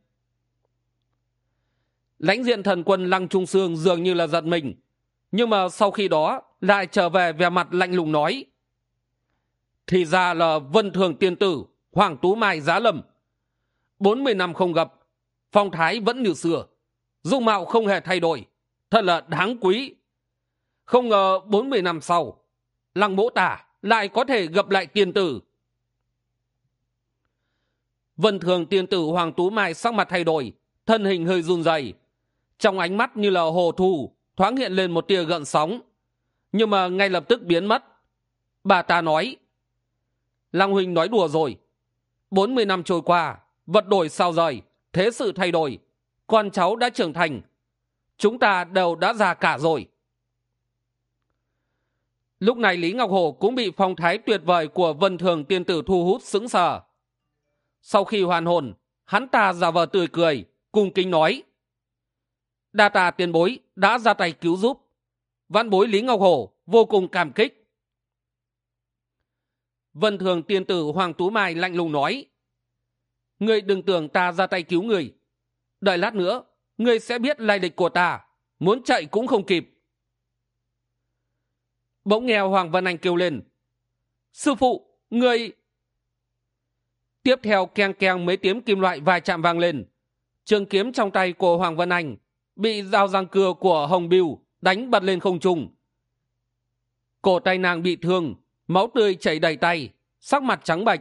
S1: Lãnh diện thần quân lăng trung sương dường như là giận mình, nhưng mà sau khi đó lại trở về vẻ mặt lạnh lùng nói, thì ra là vân thường tiên tử, hoàng tú mai giá lầm bốn mươi năm không gặp, phong thái vẫn như xưa, dung mạo không hề thay đổi, thật là đáng quý. Không ngờ bốn mươi năm sau, lăng mỗ tả lại có thể gặp lại tiên tử. Vân thường tiên tử hoàng tú mai sắc mặt thay đổi, thân hình hơi run rẩy. Trong ánh mắt như là hồ thù, thoáng hiện lên một tia gợn sóng. Nhưng mà ngay lập tức biến mất. Bà ta nói, lăng huynh nói đùa rồi. Bốn mươi năm trôi qua, vật đổi sao rời, thế sự thay đổi. Con cháu đã trưởng thành. Chúng ta đều đã già cả rồi lúc này lý ngọc hồ cũng bị phong thái tuyệt vời của vân thường tiên tử thu hút sững sờ. Sau khi hoàn hồn, hắn ta giả vờ tươi cười, cung kính nói, đa tà tiền bối đã ra tay cứu giúp. Văn bối lý ngọc hồ vô cùng cảm kích. Vân thường tiên tử hoàng tú mai lạnh lùng nói, ngươi đừng tưởng ta ra tay cứu người. Đợi lát nữa, ngươi sẽ biết lai lịch của ta, muốn chạy cũng không kịp bỗng nghe hoàng Văn anh kêu lên, sư phụ người tiếp theo keng keng mấy tiếng kim loại vài chạm vang lên. Trường kiếm trong tay của hoàng Văn anh bị dao răng cưa của hồng biêu đánh bật lên không trung. Cổ tay nàng bị thương, máu tươi chảy đầy tay, sắc mặt trắng bệch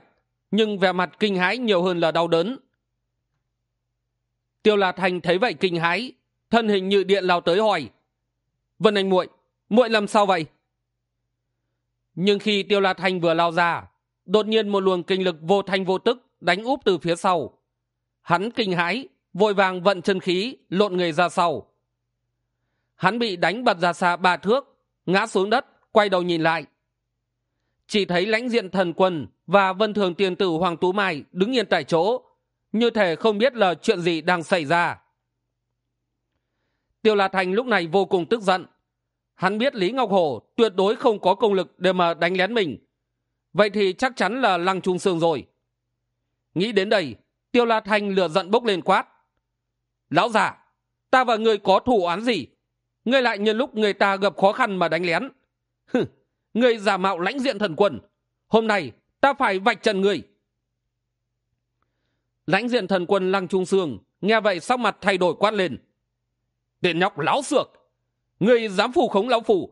S1: nhưng vẻ mặt kinh hãi nhiều hơn là đau đớn. Tiêu la thành thấy vậy kinh hãi, thân hình như điện lao tới hỏi, vân anh muội muội làm sao vậy? Nhưng khi tiêu la thành vừa lao ra, đột nhiên một luồng kinh lực vô thanh vô tức đánh úp từ phía sau. Hắn kinh hãi, vội vàng vận chân khí, lộn người ra sau. Hắn bị đánh bật ra xa ba thước, ngã xuống đất, quay đầu nhìn lại. Chỉ thấy lãnh diện thần quân và vân thường tiền tử hoàng tú mai đứng yên tại chỗ, như thể không biết là chuyện gì đang xảy ra. Tiêu la thành lúc này vô cùng tức giận hắn biết lý ngọc hổ tuyệt đối không có công lực để mà đánh lén mình. Vậy thì chắc chắn là lăng trung sương rồi. Nghĩ đến đây, tiêu la thành lừa giận bốc lên quát. Lão già, ta và người có thủ án gì? Ngươi lại nhân lúc người ta gặp khó khăn mà đánh lén. Hừ người giả mạo lãnh diện thần quân hôm nay, ta phải vạch trần người lãnh diện thần quân lăng trung sương nghe vậy sắc mặt thay đổi quát lên. Tiện nhóc láo xược người dám phù khống lão phù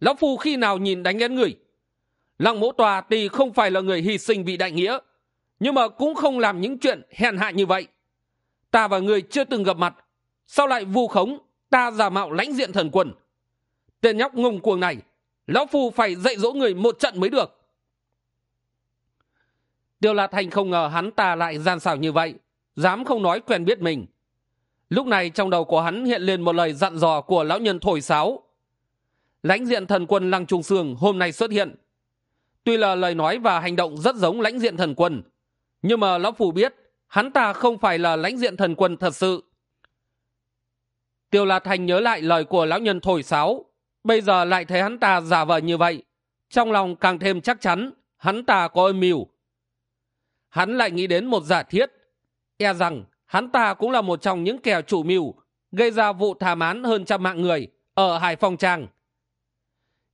S1: lão phù khi nào nhìn đánh lén người? Lăng mỗ tòa tuy không phải là người hy sinh vì đại nghĩa, nhưng mà cũng không làm những chuyện hèn hạ như vậy. Ta và người chưa từng gặp mặt, sao lại vu khống ta giả mạo lãnh diện thần quân tên nhóc ngông cuồng này, lão phu phải dạy dỗ người một trận mới được. Tiêu la thành không ngờ hắn ta lại gian xảo như vậy, dám không nói quen biết mình lúc này trong đầu của hắn hiện lên một lời dặn dò của lão nhân thổi sáo. Lãnh diện thần quân lăng trung sương hôm nay xuất hiện. Tuy là lời nói và hành động rất giống lãnh diện thần quân, nhưng mà lão phù biết hắn ta không phải là lãnh diện thần quân thật sự. Tiêu la thành nhớ lại lời của lão nhân thổi sáo, bây giờ lại thấy hắn ta giả vờ như vậy, trong lòng càng thêm chắc chắn hắn ta có âm mưu. Hắn lại nghĩ đến một giả thiết e rằng hắn ta cũng là một trong những kẻ chủ mưu, gây ra vụ thảm án hơn trăm mạng người ở hải phòng trang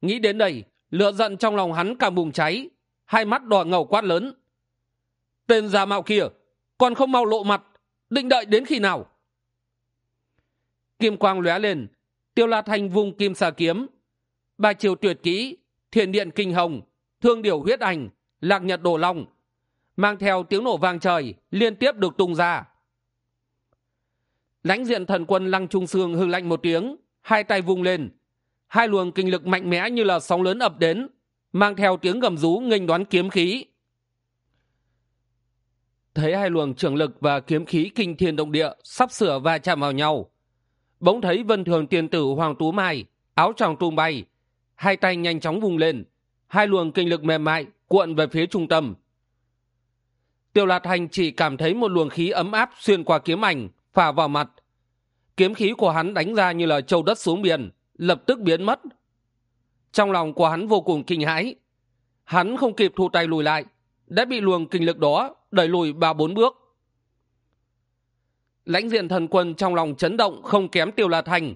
S1: nghĩ đến đây lựa giận trong lòng hắn càng bùng cháy, hai mắt đỏ ngầu quát lớn. Tên giả mạo kia, còn không mau lộ mặt, định đợi đến khi nào? Kim quang lóe lên, tiêu la thanh vung kim xà kiếm. Ba chiều tuyệt kỹ, thiền điện kinh hồng, thương điểu huyết ảnh, lạc nhật đổ long, mang theo tiếng nổ vang trời liên tiếp được tung ra lãnh diện thần quân lăng trung sương hư lạnh một tiếng, hai tay vung lên. Hai luồng kinh lực mạnh mẽ như là sóng lớn ập đến, mang theo tiếng gầm rú nghênh đoán kiếm khí. Thấy hai luồng trưởng lực và kiếm khí kinh thiên động địa sắp sửa va chạm vào nhau, bỗng thấy vân thường tiền tử hoàng tú mai, áo tròng tung bay, hai tay nhanh chóng vùng lên, hai luồng kinh lực mềm mại cuộn về phía trung tâm. Tiêu lạt hành chỉ cảm thấy một luồng khí ấm áp xuyên qua kiếm ảnh phả vào mặt. Kiếm khí của hắn đánh ra như là châu đất xuống biển, lập tức biến mất. Trong lòng của hắn vô cùng kinh hãi. Hắn không kịp thu tay lùi lại, đã bị luồng kinh lực đó đẩy lùi ba bốn bước. Lãnh diện thần quân trong lòng chấn động không kém tiêu la thành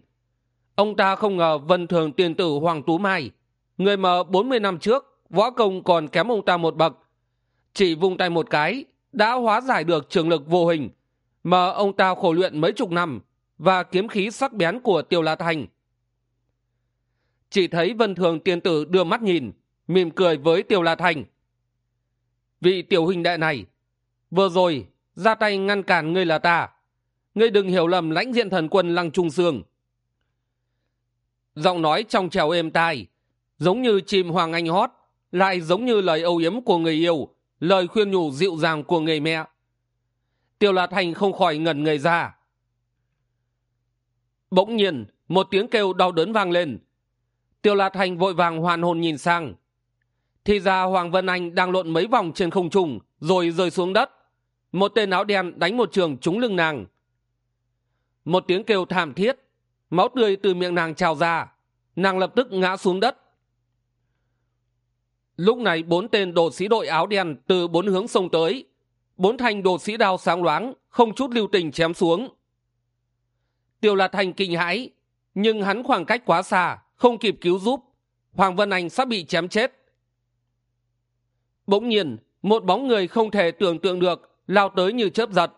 S1: ông ta không ngờ vân thường tiền tử hoàng tú mai, người mà bốn mươi năm trước, võ công còn kém ông ta một bậc, chỉ vung tay một cái, đã hóa giải được trường lực vô hình mà ông ta khổ luyện mấy chục năm và kiếm khí sắc bén của tiêu la thành. Chỉ thấy vân thường tiên tử đưa mắt nhìn, mỉm cười với tiêu la thành. Vị tiểu huynh đệ này, vừa rồi ra tay ngăn cản ngươi là ta. Ngươi đừng hiểu lầm lãnh diện thần quân lăng trung sương. Giọng nói trong trèo êm tai, giống như chim hoàng anh hót, lại giống như lời âu yếm của người yêu, lời khuyên nhủ dịu dàng của người mẹ tiêu la thành không khỏi ngẩn người ra. Bỗng nhiên, một tiếng kêu đau đớn vang lên. Tiêu la thành vội vàng hoàn hồn nhìn sang. Thì ra hoàng vân anh đang lộn mấy vòng trên không trung, rồi rơi xuống đất. Một tên áo đen đánh một trường trúng lưng nàng. Một tiếng kêu thảm thiết, máu tươi từ miệng nàng trào ra. Nàng lập tức ngã xuống đất. Lúc này bốn tên đồ sĩ đội áo đen từ bốn hướng sông tới bốn thanh đồ sĩ đao sáng loáng, không chút lưu tình chém xuống. Tiêu là thành kinh hãi, nhưng hắn khoảng cách quá xa, không kịp cứu giúp. Hoàng vân anh sắp bị chém chết. Bỗng nhiên, một bóng người không thể tưởng tượng được, lao tới như chớp giật.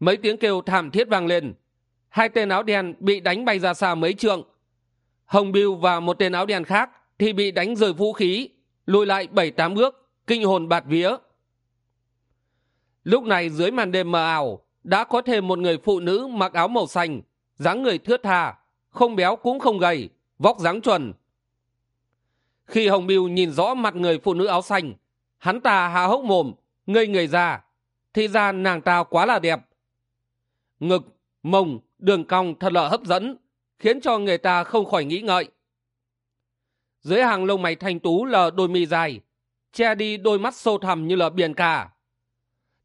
S1: Mấy tiếng kêu thảm thiết vang lên. Hai tên áo đen bị đánh bay ra xa mấy trượng. Hồng biêu và một tên áo đen khác thì bị đánh rời vũ khí, lùi lại bảy tám bước, kinh hồn bạt vía lúc này dưới màn đêm mờ ảo, đã có thêm một người phụ nữ mặc áo màu xanh, dáng người thướt tha, không béo cũng không gầy, vóc dáng chuẩn. Khi hồng biêu nhìn rõ mặt người phụ nữ áo xanh, hắn ta hạ hốc mồm, ngây người ra. Thì ra nàng ta quá là đẹp. Ngực, mông, đường cong thật là hấp dẫn, khiến cho người ta không khỏi nghĩ ngợi. Dưới hàng lông mày thanh tú là đôi mi dài, che đi đôi mắt sâu thẳm như là biển cả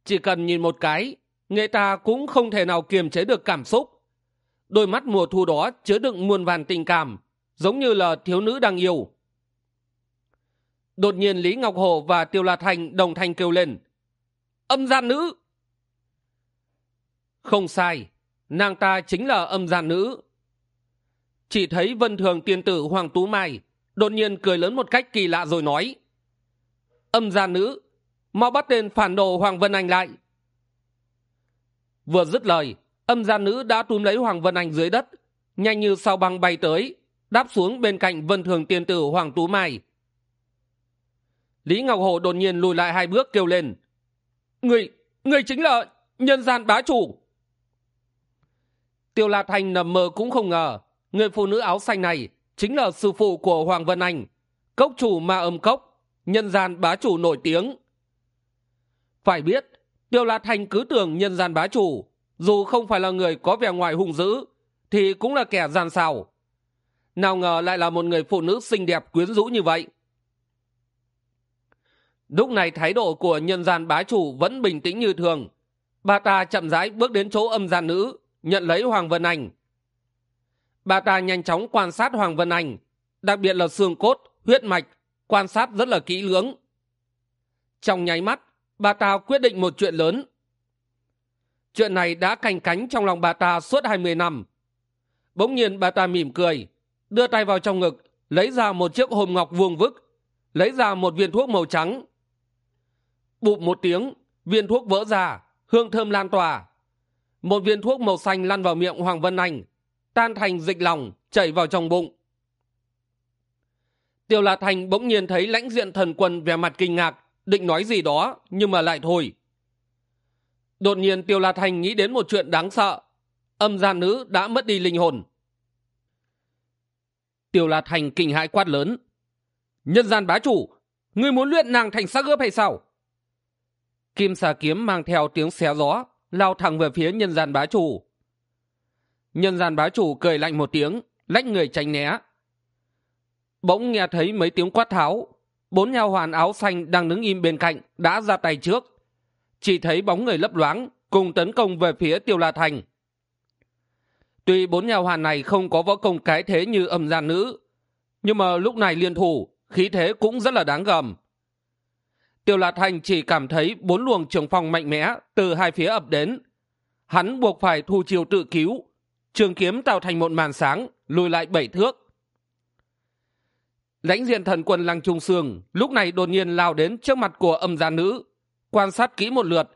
S1: chỉ cần nhìn một cái, người ta cũng không thể nào kiềm chế được cảm xúc. Đôi mắt mùa thu đó chứa đựng muôn vàn tình cảm, giống như là thiếu nữ đang yêu. Đột nhiên lý ngọc hồ và tiêu la thành đồng thanh kêu lên, âm gian nữ! Không sai, nàng ta chính là âm gian nữ. Chỉ thấy vân thường tiên tử hoàng tú mai đột nhiên cười lớn một cách kỳ lạ rồi nói, âm gian nữ mau bắt tên phản đồ hoàng vân anh lại. Vừa dứt lời, âm gian nữ đã túm lấy hoàng vân anh dưới đất, nhanh như sao băng bay tới, đáp xuống bên cạnh vân thường tiên tử hoàng tú mai. Lý ngọc hồ đột nhiên lùi lại hai bước kêu lên người người chính là nhân gian bá chủ. Tiêu la thành nằm mơ cũng không ngờ, người phụ nữ áo xanh này chính là sư phụ của hoàng vân anh, cốc chủ ma âm cốc, nhân gian bá chủ nổi tiếng phải biết, tiêu la thành cứ tưởng nhân gian bá chủ, dù không phải là người có vẻ ngoài hung dữ, thì cũng là kẻ gian xào nào ngờ lại là một người phụ nữ xinh đẹp quyến rũ như vậy. Lúc này thái độ của nhân gian bá chủ vẫn bình tĩnh như thường. Bà ta chậm rãi bước đến chỗ âm gian nữ, nhận lấy hoàng vân anh. Bà ta nhanh chóng quan sát hoàng vân anh, đặc biệt là xương cốt, huyết mạch, quan sát rất là kỹ lưỡng. Trong nháy mắt bà ta quyết định một chuyện lớn. Chuyện này đã canh cánh trong lòng bà ta suốt hai mươi năm. Bỗng nhiên bà ta mỉm cười, đưa tay vào trong ngực, lấy ra một chiếc hòm ngọc vuông vức, lấy ra một viên thuốc màu trắng. Bụp một tiếng, viên thuốc vỡ ra, hương thơm lan tỏa. Một viên thuốc màu xanh lăn vào miệng hoàng vân anh, tan thành dịch lòng, chảy vào trong bụng. Tiêu la thành bỗng nhiên thấy lãnh diện thần quân vẻ mặt kinh ngạc định nói gì đó, nhưng mà lại thôi. Đột nhiên tiêu la thành nghĩ đến một chuyện đáng sợ. Âm gian nữ đã mất đi linh hồn. Tiêu la thành kinh hãi quát lớn. Nhân gian bá chủ, ngươi muốn luyện nàng thành xác gớp hay sao? Kim xà kiếm mang theo tiếng xé gió, lao thẳng về phía nhân gian bá chủ. Nhân gian bá chủ cười lạnh một tiếng, lách người tránh né. Bỗng nghe thấy mấy tiếng quát tháo bốn nha hoàn áo xanh đang đứng im bên cạnh đã ra tay trước. Chỉ thấy bóng người lấp loáng cùng tấn công về phía tiêu la thành. Tuy bốn nha hoàn này không có võ công cái thế như âm gian nữ, nhưng mà lúc này liên thủ, khí thế cũng rất là đáng gầm tiêu la thành chỉ cảm thấy bốn luồng trường phong mạnh mẽ từ hai phía ập đến. Hắn buộc phải thu chiều tự cứu, trường kiếm tạo thành một màn sáng, lùi lại bảy thước lãnh diện thần quân lăng trung sương lúc này đột nhiên lao đến trước mặt của âm gia nữ, quan sát kỹ một lượt,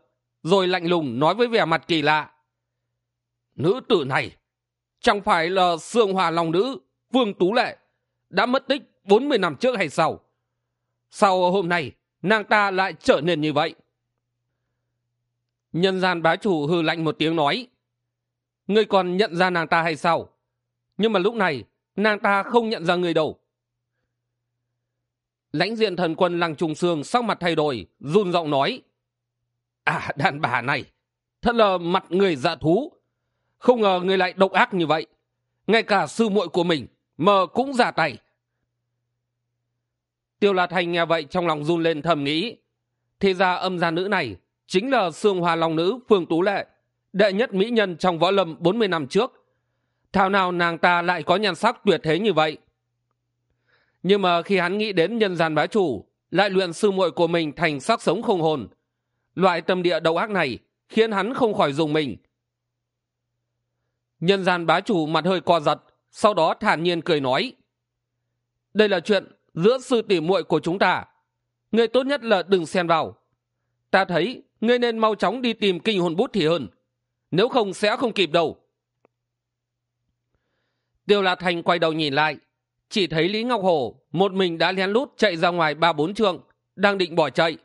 S1: rồi lạnh lùng nói với vẻ mặt kỳ lạ. Nữ tử này, chẳng phải là sương hòa lòng nữ, vương tú lệ, đã mất tích bốn mươi năm trước hay sau? Sau hôm nay nàng ta lại trở nên như vậy? Nhân gian bá chủ hư lạnh một tiếng nói, ngươi còn nhận ra nàng ta hay sao? Nhưng mà lúc này nàng ta không nhận ra người đâu lãnh diện thần quân lăng trung sương sắc mặt thay đổi, run giọng nói à đàn bà này, thật là mặt người dạ thú. Không ngờ người lại độc ác như vậy. Ngay cả sư muội của mình mờ cũng ra tay. Tiêu la thành nghe vậy trong lòng run lên thầm nghĩ, thì ra âm gia nữ này chính là sương hoa long nữ phương tú lệ, đệ nhất mỹ nhân trong võ lâm bốn mươi năm trước. Thảo nào nàng ta lại có nhan sắc tuyệt thế như vậy? Nhưng mà khi hắn nghĩ đến nhân gian bá chủ, lại luyện sư muội của mình thành sắc sống không hồn. Loại tâm địa đầu ác này khiến hắn không khỏi dùng mình. Nhân gian bá chủ mặt hơi co giật, sau đó thản nhiên cười nói, đây là chuyện giữa sư tỉ muội của chúng ta. Người tốt nhất là đừng xen vào. Ta thấy ngươi nên mau chóng đi tìm kinh hồn bút thì hơn, nếu không sẽ không kịp đâu. Tiêu la thành quay đầu nhìn lại chỉ thấy lý ngọc hổ một mình đã lén lút chạy ra ngoài ba bốn trượng đang định bỏ chạy.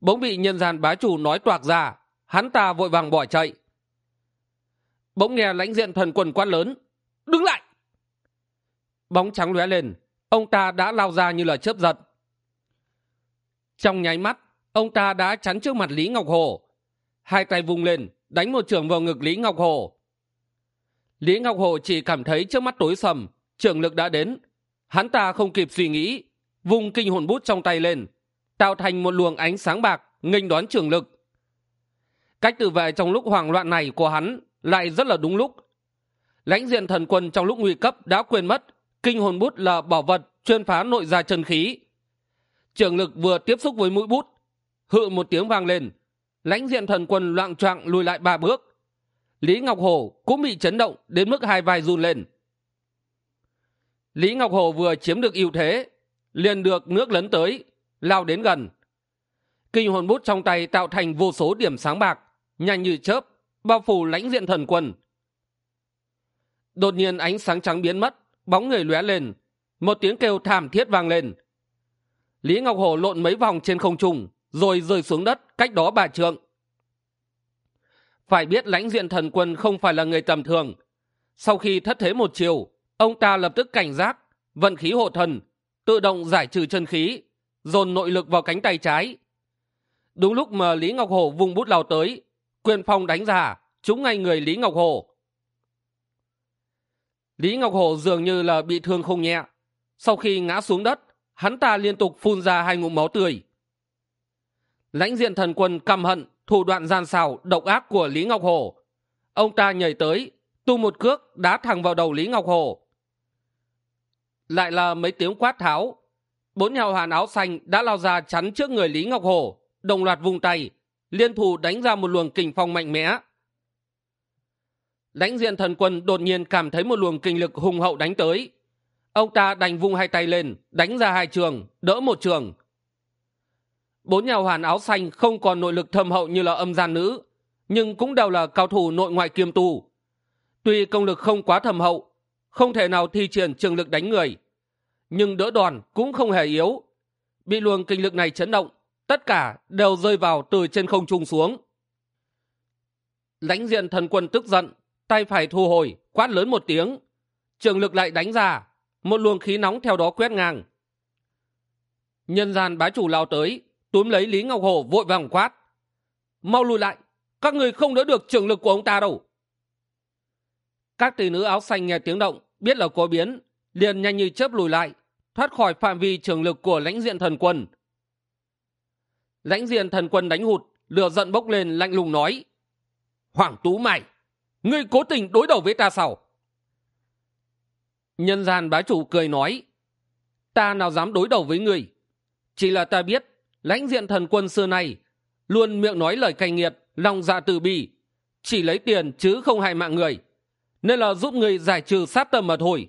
S1: Bỗng bị nhân gian bá chủ nói toạc ra, hắn ta vội vàng bỏ chạy. Bỗng nghe lãnh diện thần quần quát lớn, đứng lại! Bóng trắng lóe lên, ông ta đã lao ra như là chớp giật. Trong nháy mắt, ông ta đã chắn trước mặt lý ngọc hồ. Hai tay vung lên, đánh một trường vào ngực lý ngọc hồ. Lý ngọc hồ chỉ cảm thấy trước mắt tối sầm, trường lực đã đến hắn ta không kịp suy nghĩ, vung kinh hồn bút trong tay lên, tạo thành một luồng ánh sáng bạc, nghênh đón trường lực. Cách tự vệ trong lúc hoảng loạn này của hắn lại rất là đúng lúc. Lãnh diện thần quân trong lúc nguy cấp đã quên mất, kinh hồn bút là bảo vật chuyên phá nội gia chân khí. Trường lực vừa tiếp xúc với mũi bút, hự một tiếng vang lên. Lãnh diện thần quân loạng choạng lùi lại ba bước. Lý ngọc hồ cũng bị chấn động đến mức hai vai run lên lý ngọc hồ vừa chiếm được ưu thế, liền được nước lấn tới, lao đến gần. Kinh hồn bút trong tay tạo thành vô số điểm sáng bạc, nhanh như chớp, bao phủ lãnh diện thần quân đột nhiên ánh sáng trắng biến mất, bóng người lóe lên, một tiếng kêu thảm thiết vang lên. Lý ngọc hồ lộn mấy vòng trên không trung, rồi rơi xuống đất cách đó bà trượng. Phải biết lãnh diện thần quân không phải là người tầm thường. Sau khi thất thế một chiều ông ta lập tức cảnh giác, vận khí hộ thần, tự động giải trừ chân khí, dồn nội lực vào cánh tay trái. Đúng lúc mà lý ngọc hổ vùng bút lao tới, quyền phong đánh ra, trúng ngay người lý ngọc hổ. Lý ngọc hổ dường như là bị thương không nhẹ. Sau khi ngã xuống đất, hắn ta liên tục phun ra hai ngụm máu tươi. Lãnh diện thần quân căm hận, thủ đoạn gian xảo, độc ác của lý ngọc hổ. Ông ta nhảy tới tu một cước đá thẳng vào đầu lý ngọc hổ lại là mấy tiếng quát tháo. Bốn nhào hoàn áo xanh đã lao ra chắn trước người lý ngọc hồ, đồng loạt vùng tay, liên thủ đánh ra một luồng kình phong mạnh mẽ. Lãnh diện thần quân đột nhiên cảm thấy một luồng kinh lực hùng hậu đánh tới. Ông ta đành vung hai tay lên, đánh ra hai trường, đỡ một trường. Bốn nhà hoàn áo xanh không còn nội lực thâm hậu như là âm gian nữ, nhưng cũng đều là cao thủ nội ngoại kiêm tu. Tuy công lực không quá thâm hậu không thể nào thi triển trường lực đánh người. Nhưng đỡ đòn cũng không hề yếu. Bị luồng kinh lực này chấn động, tất cả đều rơi vào từ trên không trung xuống. Lãnh diện thần quân tức giận, tay phải thu hồi, quát lớn một tiếng. Trường lực lại đánh ra, một luồng khí nóng theo đó quét ngang. Nhân gian bá chủ lao tới, túm lấy lý ngọc hồ vội vàng quát. Mau lùi lại, các người không đỡ được trường lực của ông ta đâu. Các tỷ nữ áo xanh nghe tiếng động biết là có biến, liền nhanh như chớp lùi lại, thoát khỏi phạm vi trường lực của lãnh diện thần quân. Lãnh diện thần quân đánh hụt, lửa giận bốc lên, lạnh lùng nói, hoàng tú mày, ngươi cố tình đối đầu với ta sao? Nhân gian bá chủ cười nói, ta nào dám đối đầu với ngươi. Chỉ là ta biết, lãnh diện thần quân xưa nay luôn miệng nói lời cay nghiệt, lòng dạ từ bi, chỉ lấy tiền chứ không hại mạng người nên là giúp người giải trừ sát tâm mà thôi.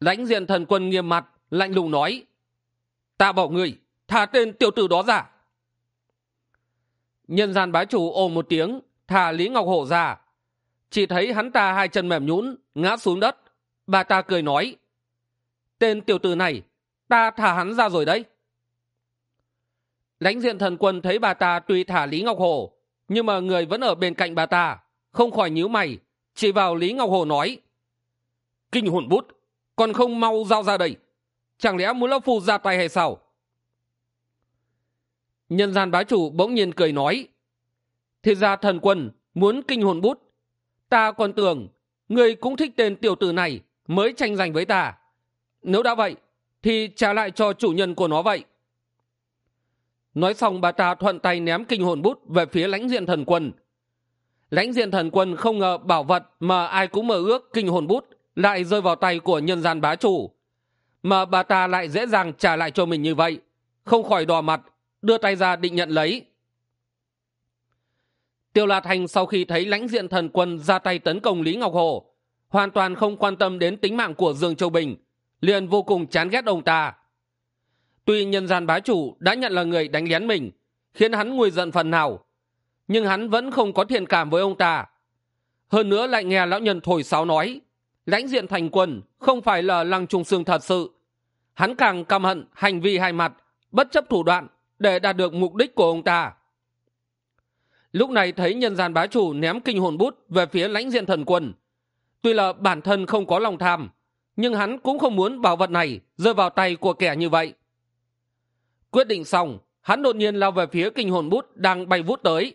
S1: Lãnh diện thần quân nghiêm mặt, lạnh lùng nói, ta bảo người thả tên tiểu tử đó ra. Nhân gian bá chủ ồ một tiếng, thả lý ngọc hổ ra. Chỉ thấy hắn ta hai chân mềm nhũn, ngã xuống đất. Bà ta cười nói, tên tiểu tử này, ta thả hắn ra rồi đấy. Lãnh diện thần quân thấy bà ta tuy thả lý ngọc Hổ, nhưng mà người vẫn ở bên cạnh bà ta không khỏi nhíu mày, chỉ vào lý ngọc hồ nói, kinh hồn bút, còn không mau giao ra đây. Chẳng lẽ muốn lão phu ra tay hay sao? Nhân gian bá chủ bỗng nhiên cười nói thì ra thần quân muốn kinh hồn bút, ta còn tưởng người cũng thích tên tiểu tử này mới tranh giành với ta. Nếu đã vậy, thì trả lại cho chủ nhân của nó vậy. Nói xong bà ta thuận tay ném kinh hồn bút về phía lãnh diện thần quân lãnh diện thần quân không ngờ bảo vật mà ai cũng mơ ước kinh hồn bút lại rơi vào tay của nhân gian bá chủ. Mà bà ta lại dễ dàng trả lại cho mình như vậy, không khỏi đỏ mặt, đưa tay ra định nhận lấy. Tiêu la thành sau khi thấy lãnh diện thần quân ra tay tấn công lý ngọc hồ, hoàn toàn không quan tâm đến tính mạng của dương châu bình, liền vô cùng chán ghét ông ta. Tuy nhân gian bá chủ đã nhận là người đánh lén mình, khiến hắn nguôi giận phần nào nhưng hắn vẫn không có thiện cảm với ông ta. Hơn nữa lại nghe lão nhân thổi sáo nói, lãnh diện thành quân không phải là lăng trung sương thật sự. Hắn càng căm hận hành vi hai mặt, bất chấp thủ đoạn để đạt được mục đích của ông ta. Lúc này thấy nhân gian bá chủ ném kinh hồn bút về phía lãnh diện thần quân. Tuy là bản thân không có lòng tham, nhưng hắn cũng không muốn bảo vật này rơi vào tay của kẻ như vậy. Quyết định xong, hắn đột nhiên lao về phía kinh hồn bút đang bay vút tới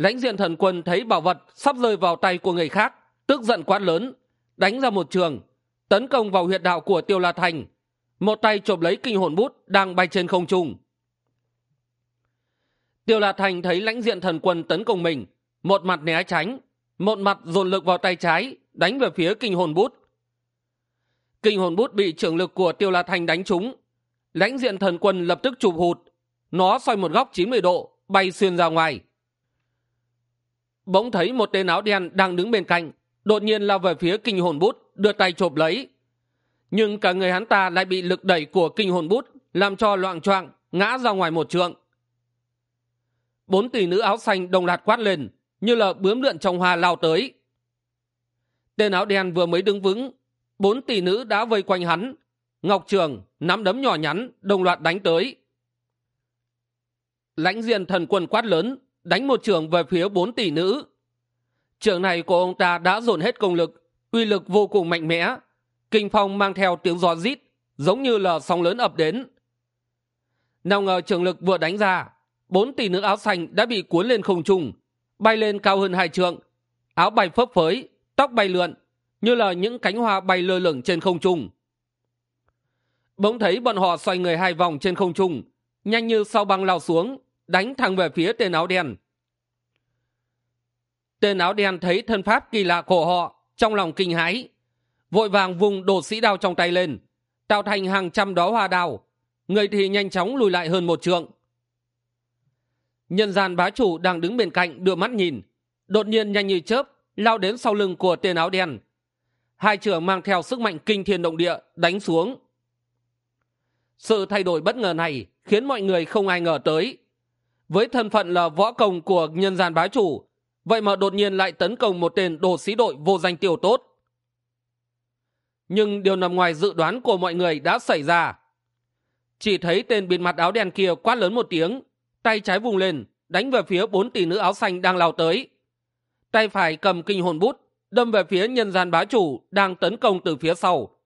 S1: lãnh diện thần quân thấy bảo vật sắp rơi vào tay của người khác, tức giận quát lớn, đánh ra một trường, tấn công vào huyệt đạo của tiêu la thành. Một tay chộp lấy kinh hồn bút đang bay trên không trung. Tiêu la thành thấy lãnh diện thần quân tấn công mình, một mặt né tránh, một mặt dồn lực vào tay trái, đánh về phía kinh hồn bút. Kinh hồn bút bị trưởng lực của tiêu la thành đánh trúng. Lãnh diện thần quân lập tức chụp hụt, nó xoay một góc chín mươi độ, bay xuyên ra ngoài bỗng thấy một tên áo đen đang đứng bên cạnh, đột nhiên lao về phía kinh hồn bút, đưa tay chộp lấy. Nhưng cả người hắn ta lại bị lực đẩy của kinh hồn bút làm cho loạng choạng, ngã ra ngoài một trượng. Bốn tỷ nữ áo xanh đồng loạt quát lên, như là bướm lượn trong hoa lao tới. Tên áo đen vừa mới đứng vững, bốn tỷ nữ đã vây quanh hắn. Ngọc trường, nắm đấm nhỏ nhắn, đồng loạt đánh tới. Lãnh diện thần quân quát lớn đánh một trường về phía bốn tỷ nữ. Trường này của ông ta đã dồn hết công lực, uy lực vô cùng mạnh mẽ. Kinh phong mang theo tiếng gió rít, giống như là sóng lớn ập đến. Nào ngờ trường lực vừa đánh ra, bốn tỷ nữ áo xanh đã bị cuốn lên không trung, bay lên cao hơn hai trượng. Áo bay phấp phới, tóc bay lượn, như là những cánh hoa bay lơ lửng trên không trung. Bỗng thấy bọn họ xoay người hai vòng trên không trung, nhanh như sau băng lao xuống đánh thẳng về phía tên áo đen. Tên áo đen thấy thân pháp kỳ lạ của họ, trong lòng kinh hãi, vội vàng vùng đồ sĩ đao trong tay lên, tạo thành hàng trăm đó hoa đào. người thì nhanh chóng lùi lại hơn một trượng. Nhân gian bá chủ đang đứng bên cạnh đưa mắt nhìn, đột nhiên nhanh như chớp lao đến sau lưng của tên áo đen. Hai trưởng mang theo sức mạnh kinh thiên động địa đánh xuống. Sự thay đổi bất ngờ này khiến mọi người không ai ngờ tới với thân phận là võ công của nhân gian bá chủ. Vậy mà đột nhiên lại tấn công một tên đồ sĩ đội vô danh tiểu tốt. Nhưng điều nằm ngoài dự đoán của mọi người đã xảy ra. Chỉ thấy tên bịt mặt áo đen kia quát lớn một tiếng, tay trái vùng lên, đánh về phía bốn tỷ nữ áo xanh đang lao tới. Tay phải cầm kinh hồn bút, đâm về phía nhân gian bá chủ đang tấn công từ phía sau.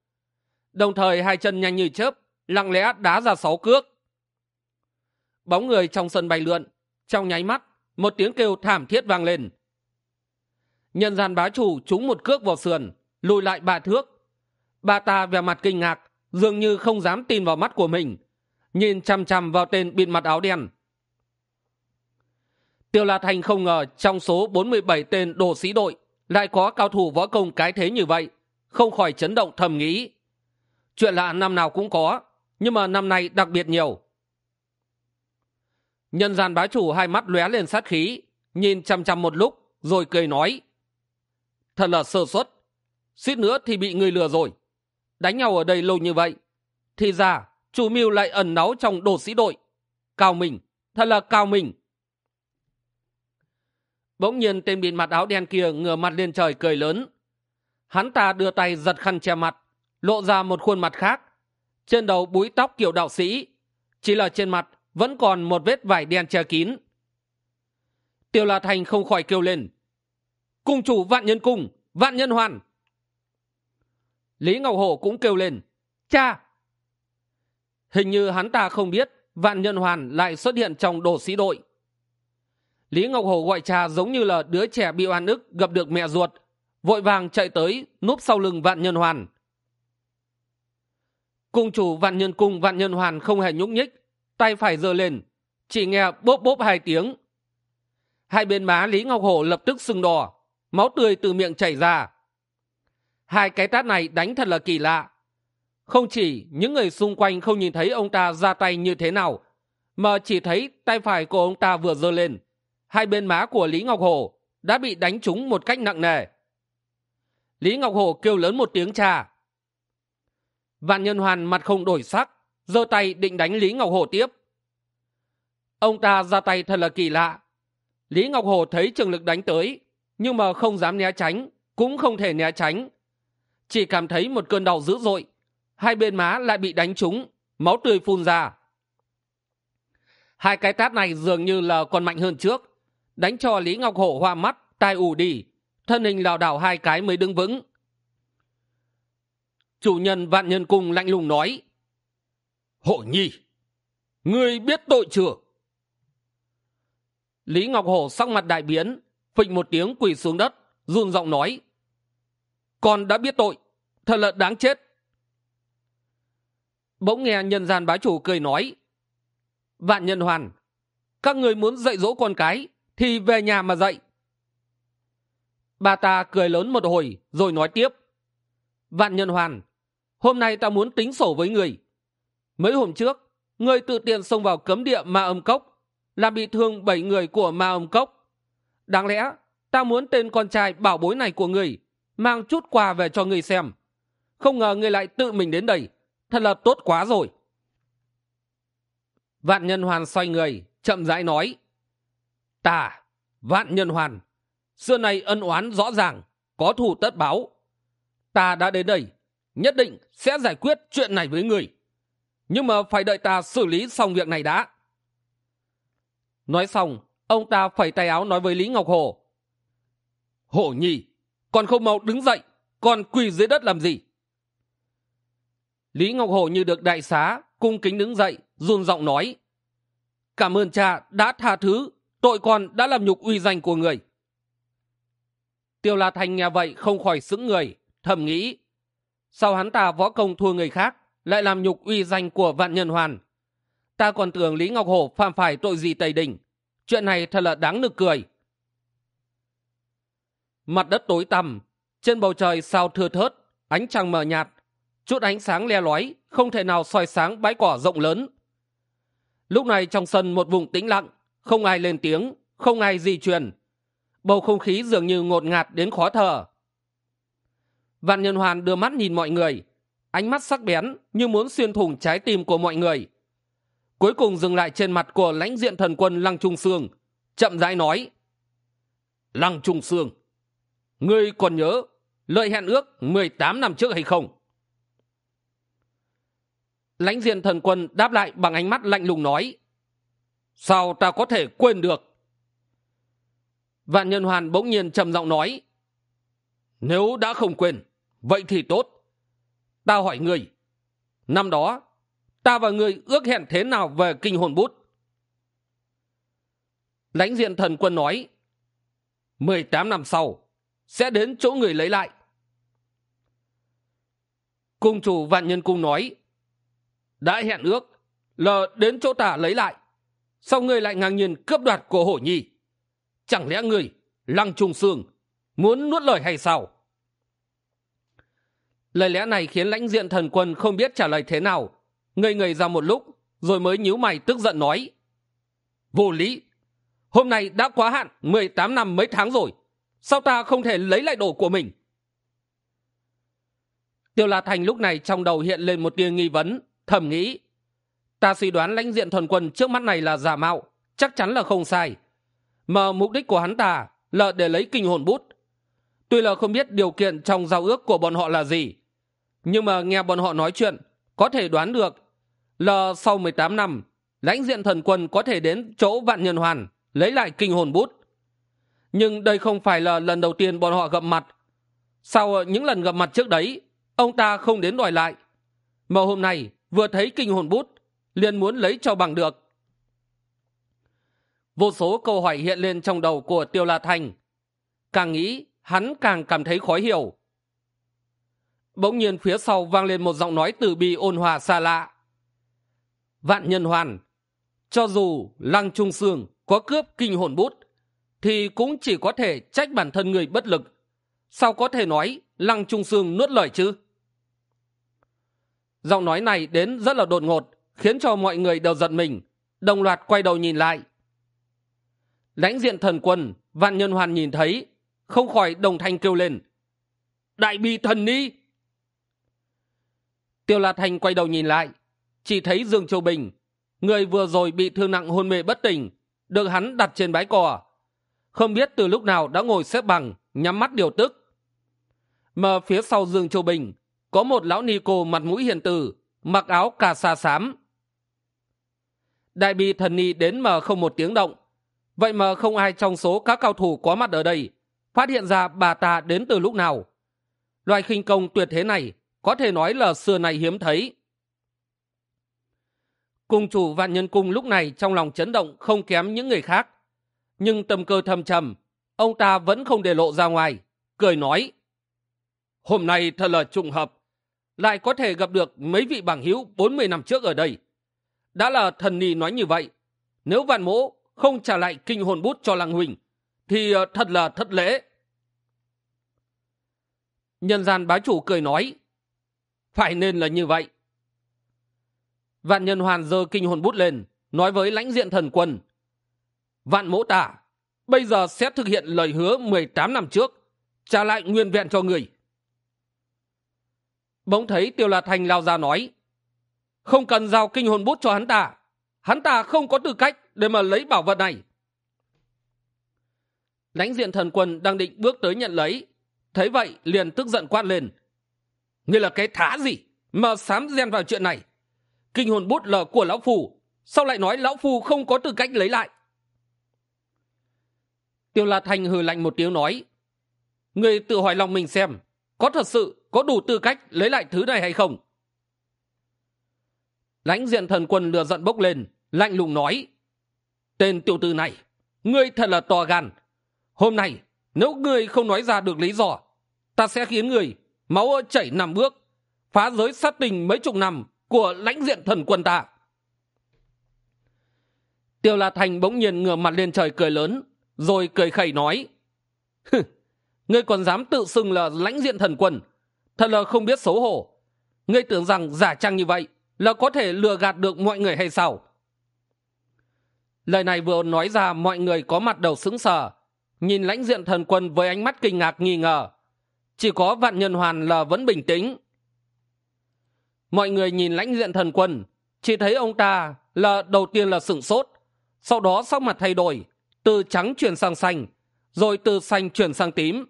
S1: Đồng thời hai chân nhanh như chớp, lặng lẽ đá ra sáu cước bóng người trong sân bay lượn. Trong nháy mắt, một tiếng kêu thảm thiết vang lên. Nhân gian bá chủ trúng một cước vào sườn, lùi lại ba thước. Bà ta vẻ mặt kinh ngạc, dường như không dám tin vào mắt của mình, nhìn chằm chằm vào tên bịt mặt áo đen. Tiêu la thành không ngờ trong số bốn mươi bảy tên đồ sĩ đội lại có cao thủ võ công cái thế như vậy, không khỏi chấn động thầm nghĩ. Chuyện lạ năm nào cũng có, nhưng mà năm nay đặc biệt nhiều nhân gian bá chủ hai mắt lóe lên sát khí, nhìn chằm chằm một lúc, rồi cười nói. Thật là sơ suất, suýt nữa thì bị người lừa rồi. Đánh nhau ở đây lâu như vậy, thì ra chủ mưu lại ẩn náu trong đồ sĩ đội. Cao mình thật là cao mình bỗng nhiên tên bịt mặt áo đen kia ngửa mặt lên trời cười lớn. Hắn ta đưa tay giật khăn che mặt, lộ ra một khuôn mặt khác. Trên đầu búi tóc kiểu đạo sĩ, chỉ là trên mặt vẫn còn một vết vải đen che kín. Tiêu la thành không khỏi kêu lên. Cung chủ vạn nhân cung, vạn nhân hoàn. Lý ngọc hổ cũng kêu lên. Cha! Hình như hắn ta không biết vạn nhân hoàn lại xuất hiện trong đồ sĩ đội. Lý ngọc Hổ gọi cha giống như là đứa trẻ bị oan ức gặp được mẹ ruột, vội vàng chạy tới núp sau lưng vạn nhân hoàn. Cung chủ vạn nhân cung, vạn nhân hoàn không hề nhúc nhích tay phải giơ lên, chỉ nghe bốp bốp hai tiếng. Hai bên má lý ngọc hổ lập tức sưng đỏ, máu tươi từ miệng chảy ra. Hai cái tát này đánh thật là kỳ lạ. Không chỉ những người xung quanh không nhìn thấy ông ta ra tay như thế nào, mà chỉ thấy tay phải của ông ta vừa giơ lên, hai bên má của lý ngọc hổ đã bị đánh trúng một cách nặng nề. Lý ngọc hổ kêu lớn một tiếng cha. Vạn nhân hoàn mặt không đổi sắc giơ tay định đánh lý ngọc hổ tiếp. Ông ta ra tay thật là kỳ lạ. Lý ngọc hồ thấy trường lực đánh tới, nhưng mà không dám né tránh, cũng không thể né tránh. Chỉ cảm thấy một cơn đau dữ dội, hai bên má lại bị đánh trúng, máu tươi phun ra. Hai cái tát này dường như là còn mạnh hơn trước, đánh cho lý ngọc hổ hoa mắt, tai ù đi thân hình lảo đảo hai cái mới đứng vững. Chủ nhân vạn nhân cung lạnh lùng nói hổ nhi. Ngươi biết tội chưa? Lý ngọc hổ sắc mặt đại biến, phịch một tiếng quỳ xuống đất, run giọng nói, con đã biết tội, thật là đáng chết. Bỗng nghe nhân gian bá chủ cười nói, vạn nhân hoàn, các người muốn dạy dỗ con cái thì về nhà mà dạy. Bà ta cười lớn một hồi rồi nói tiếp, vạn nhân hoàn, hôm nay ta muốn tính sổ với người mấy hôm trước, người tự tiện xông vào cấm địa ma âm cốc làm bị thương bảy người của ma âm cốc. Đáng lẽ, ta muốn tên con trai bảo bối này của người mang chút quà về cho người xem. Không ngờ người lại tự mình đến đây, thật là tốt quá rồi. Vạn nhân hoàn xoay người, chậm rãi nói, ta, vạn nhân hoàn, xưa nay ân oán rõ ràng, có thù tất báo. Ta đã đến đây, nhất định sẽ giải quyết chuyện này với người nhưng mà phải đợi ta xử lý xong việc này đã. Nói xong, ông ta phẩy tay áo nói với lý ngọc hồ. Hổ nhi, còn không mau đứng dậy, còn quỳ dưới đất làm gì? Lý ngọc hồ như được đại xá, cung kính đứng dậy, run giọng nói. Cảm ơn cha đã tha thứ, tội con đã làm nhục uy danh của người. Tiêu la thành nghe vậy không khỏi sững người, thầm nghĩ. Sau hắn ta võ công thua người khác? Lại làm nhục uy danh của vạn nhân hoàn. Ta còn tưởng lý ngọc hổ phạm phải tội gì tây đình. Chuyện này thật là đáng nực cười. Mặt đất tối tăm, trên bầu trời sao thưa thớt, ánh trăng mờ nhạt, chút ánh sáng le lói, không thể nào soi sáng bãi cỏ rộng lớn. Lúc này trong sân một vùng tĩnh lặng, không ai lên tiếng, không ai di chuyển. Bầu không khí dường như ngột ngạt đến khó thở. Vạn nhân hoàn đưa mắt nhìn mọi người ánh mắt sắc bén như muốn xuyên thủng trái tim của mọi người. Cuối cùng dừng lại trên mặt của lãnh diện thần quân lăng trung sương, chậm rãi nói, lăng trung sương, ngươi còn nhớ lợi hẹn ước mười tám năm trước hay không? Lãnh diện thần quân đáp lại bằng ánh mắt lạnh lùng nói, sao ta có thể quên được? Vạn nhân hoàn bỗng nhiên trầm giọng nói, nếu đã không quên, vậy thì tốt ta hỏi người, năm đó, ta và người ước hẹn thế nào về kinh hồn bút? Lãnh diện thần quân nói, mười tám năm sau, sẽ đến chỗ người lấy lại. Cung chủ vạn nhân cung nói, đã hẹn ước lờ đến chỗ ta lấy lại sau ngươi lại ngang nhiên cướp đoạt của hổ nhi? Chẳng lẽ ngươi lăng trung sương muốn nuốt lời hay sao? Lời lẽ này khiến lãnh diện thần quân không biết trả lời thế nào. Ngây ngây ra một lúc, rồi mới nhíu mày tức giận nói. Vô lý, hôm nay đã quá hạn, mười tám năm mấy tháng rồi, sao ta không thể lấy lại đồ của mình? Tiêu la thành lúc này trong đầu hiện lên một tia nghi vấn, thầm nghĩ. Ta suy đoán lãnh diện thần quân trước mắt này là giả mạo, chắc chắn là không sai. Mà mục đích của hắn ta là để lấy kinh hồn bút. Tuy là không biết điều kiện trong giao ước của bọn họ là gì nhưng mà nghe bọn họ nói chuyện, có thể đoán được là sau mười tám năm, lãnh diện thần quân có thể đến chỗ vạn nhân hoàn, lấy lại kinh hồn bút. Nhưng đây không phải là lần đầu tiên bọn họ gặp mặt. Sau những lần gặp mặt trước đấy, ông ta không đến đòi lại. Mà hôm nay, vừa thấy kinh hồn bút, liền muốn lấy cho bằng được. Vô số câu hỏi hiện lên trong đầu của tiêu la thành. Càng nghĩ, hắn càng cảm thấy khó hiểu bỗng nhiên phía sau vang lên một giọng nói từ bi ôn hòa xa lạ. Vạn nhân hoàn, cho dù lăng trung sương có cướp kinh hồn bút, thì cũng chỉ có thể trách bản thân người bất lực. Sao có thể nói lăng trung sương nuốt lời chứ? Giọng nói này đến rất là đột ngột, khiến cho mọi người đều giận mình, đồng loạt quay đầu nhìn lại. Lãnh diện thần quân vạn nhân hoàn nhìn thấy, không khỏi đồng thanh kêu lên. Đại bi thần ni tiêu lạt hành quay đầu nhìn lại. Chỉ thấy dương châu bình, người vừa rồi bị thương nặng hôn mê bất tỉnh, được hắn đặt trên bãi cỏ. Không biết từ lúc nào đã ngồi xếp bằng, nhắm mắt điều tức. Mà phía sau dương châu bình, có một lão ni cô mặt mũi hiền từ, mặc áo cà sa xám. Đại bi thần ni đến mà không một tiếng động. Vậy mà không ai trong số các cao thủ có mặt ở đây, phát hiện ra bà ta đến từ lúc nào. Loài khinh công tuyệt thế này có thể nói là xưa nay hiếm thấy. Cung chủ vạn nhân cung lúc này trong lòng chấn động không kém những người khác. Nhưng tâm cơ thâm trầm, ông ta vẫn không để lộ ra ngoài, cười nói, hôm nay thật là trùng hợp, lại có thể gặp được mấy vị bảng hữu bốn mươi năm trước ở đây. Đã là thần ni nói như vậy, nếu vạn mỗ không trả lại kinh hồn bút cho lăng huỳnh, thì ờ, thật là thất lễ. Nhân gian bá chủ cười nói phải nên là như vậy. Vạn nhân hoàn giơ kinh hồn bút lên, nói với lãnh diện thần quân, vạn mỗ tả, bây giờ sẽ thực hiện lời hứa mười tám năm trước, trả lại nguyên vẹn cho người. Bỗng thấy tiêu la thành lao ra nói, không cần giao kinh hồn bút cho hắn ta hắn ta không có tư cách để mà lấy bảo vật này. Lãnh diện thần quân đang định bước tới nhận lấy, thấy vậy liền tức giận quát lên ngươi là cái thá gì mà sám gen vào chuyện này? Kinh hồn bút là của lão phù, sao lại nói lão phù không có tư cách lấy lại? Tiêu la thanh hừ lạnh một tiếng nói, ngươi tự hỏi lòng mình xem, có thật sự có đủ tư cách lấy lại thứ này hay không? Lãnh diện thần quân lừa giận bốc lên, lạnh lùng nói, tên tiểu tử này, ngươi thật là to gan. Hôm nay, nếu ngươi không nói ra được lý do, ta sẽ khiến người máu chảy nằm bước phá giới sát tình mấy chục năm của lãnh diện thần quân ta. Tiêu la thành bỗng nhiên ngửa mặt lên trời cười lớn, rồi cười khẩy nói ngươi còn dám tự xưng là lãnh diện thần quân. Thật là không biết xấu hổ. Ngươi tưởng rằng giả trang như vậy là có thể lừa gạt được mọi người hay sao? Lời này vừa nói ra, mọi người có mặt đầu sững sờ, nhìn lãnh diện thần quân với ánh mắt kinh ngạc nghi ngờ chỉ có vạn nhân hoàn là vẫn bình tĩnh. Mọi người nhìn lãnh diện thần quân, chỉ thấy ông ta là, đầu tiên là sửng sốt, sau đó sắc mặt thay đổi, từ trắng chuyển sang xanh, rồi từ xanh chuyển sang tím.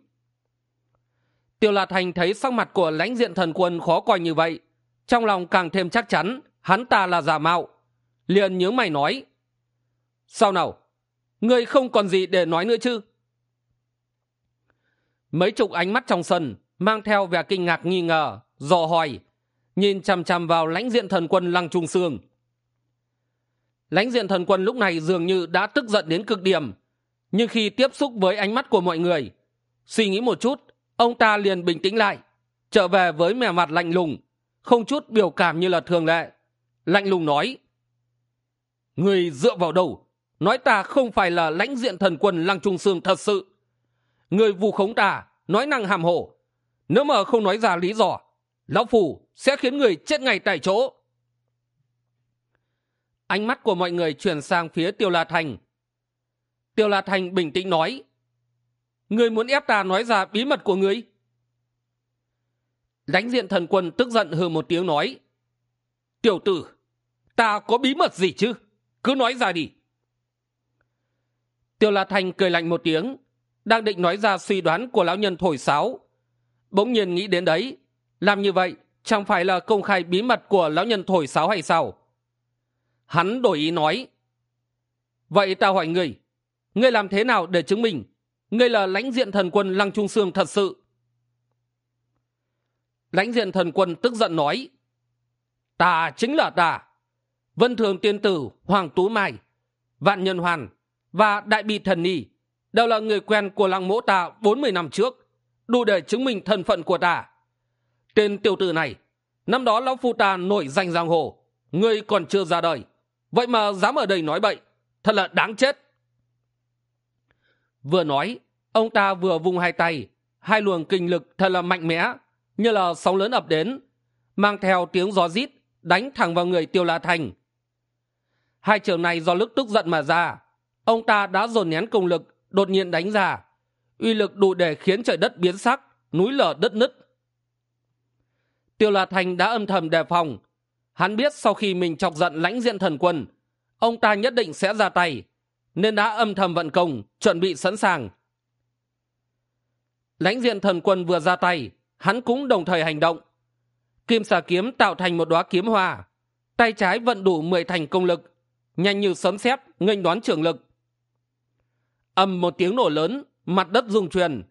S1: Tiêu lạt thành thấy sắc mặt của lãnh diện thần quân khó coi như vậy, trong lòng càng thêm chắc chắn, hắn ta là giả mạo, liền nhớ mày nói, sao nào? Ngươi không còn gì để nói nữa chứ? Mấy chục ánh mắt trong sân, mang theo vẻ kinh ngạc nghi ngờ, dò hỏi, nhìn chằm chằm vào lãnh diện thần quân lăng trung sương. Lãnh diện thần quân lúc này dường như đã tức giận đến cực điểm, nhưng khi tiếp xúc với ánh mắt của mọi người, suy nghĩ một chút, ông ta liền bình tĩnh lại, trở về với mẻ mặt lạnh lùng, không chút biểu cảm như là thường lệ. Lạnh lùng nói, người dựa vào đâu? Nói ta không phải là lãnh diện thần quân lăng trung sương thật sự người vu khống ta nói năng hàm hổ nếu mà không nói ra lý do, lão phù sẽ khiến người chết ngay tại chỗ. Ánh mắt của mọi người chuyển sang phía tiêu la thành. Tiêu la thành bình tĩnh nói, người muốn ép ta nói ra bí mật của người? Đánh diện thần quân tức giận hừ một tiếng nói, tiểu tử, ta có bí mật gì chứ? Cứ nói ra đi. Tiêu la thành cười lạnh một tiếng đang định nói ra suy đoán của lão nhân thổi sáo. Bỗng nhiên nghĩ đến đấy, làm như vậy chẳng phải là công khai bí mật của lão nhân thổi sáo hay sao? Hắn đổi ý nói, vậy ta hỏi ngươi ngươi làm thế nào để chứng minh ngươi là lãnh diện thần quân lăng trung sương thật sự? Lãnh diện thần quân tức giận nói, ta chính là ta, vân thường tiên tử hoàng tú mai, vạn nhân hoàn và đại bi thần ni đều là người quen của lăng mỗ ta bốn mươi năm trước, đủ để chứng minh thân phận của ta. Tên tiểu tử này, năm đó lão phu ta nổi danh giang hồ, ngươi còn chưa ra đời. Vậy mà dám ở đây nói bậy, thật là đáng chết. Vừa nói, ông ta vừa vung hai tay, hai luồng kinh lực thật là mạnh mẽ, như là sóng lớn ập đến, mang theo tiếng gió rít đánh thẳng vào người tiêu la thành. Hai trường này do lúc tức giận mà ra, ông ta đã dồn nén công lực đột nhiên đánh ra. Uy lực đủ để khiến trời đất biến sắc, núi lở đất nứt. Tiêu la thành đã âm thầm đề phòng. Hắn biết sau khi mình chọc giận lãnh diện thần quân, ông ta nhất định sẽ ra tay, nên đã âm thầm vận công, chuẩn bị sẵn sàng. Lãnh diện thần quân vừa ra tay, hắn cũng đồng thời hành động. Kim xà kiếm tạo thành một đoá kiếm hòa tay trái vận đủ mười thành công lực, nhanh như sấm sét, nghênh đoán trường lực ầm một tiếng nổ lớn, mặt đất rung truyền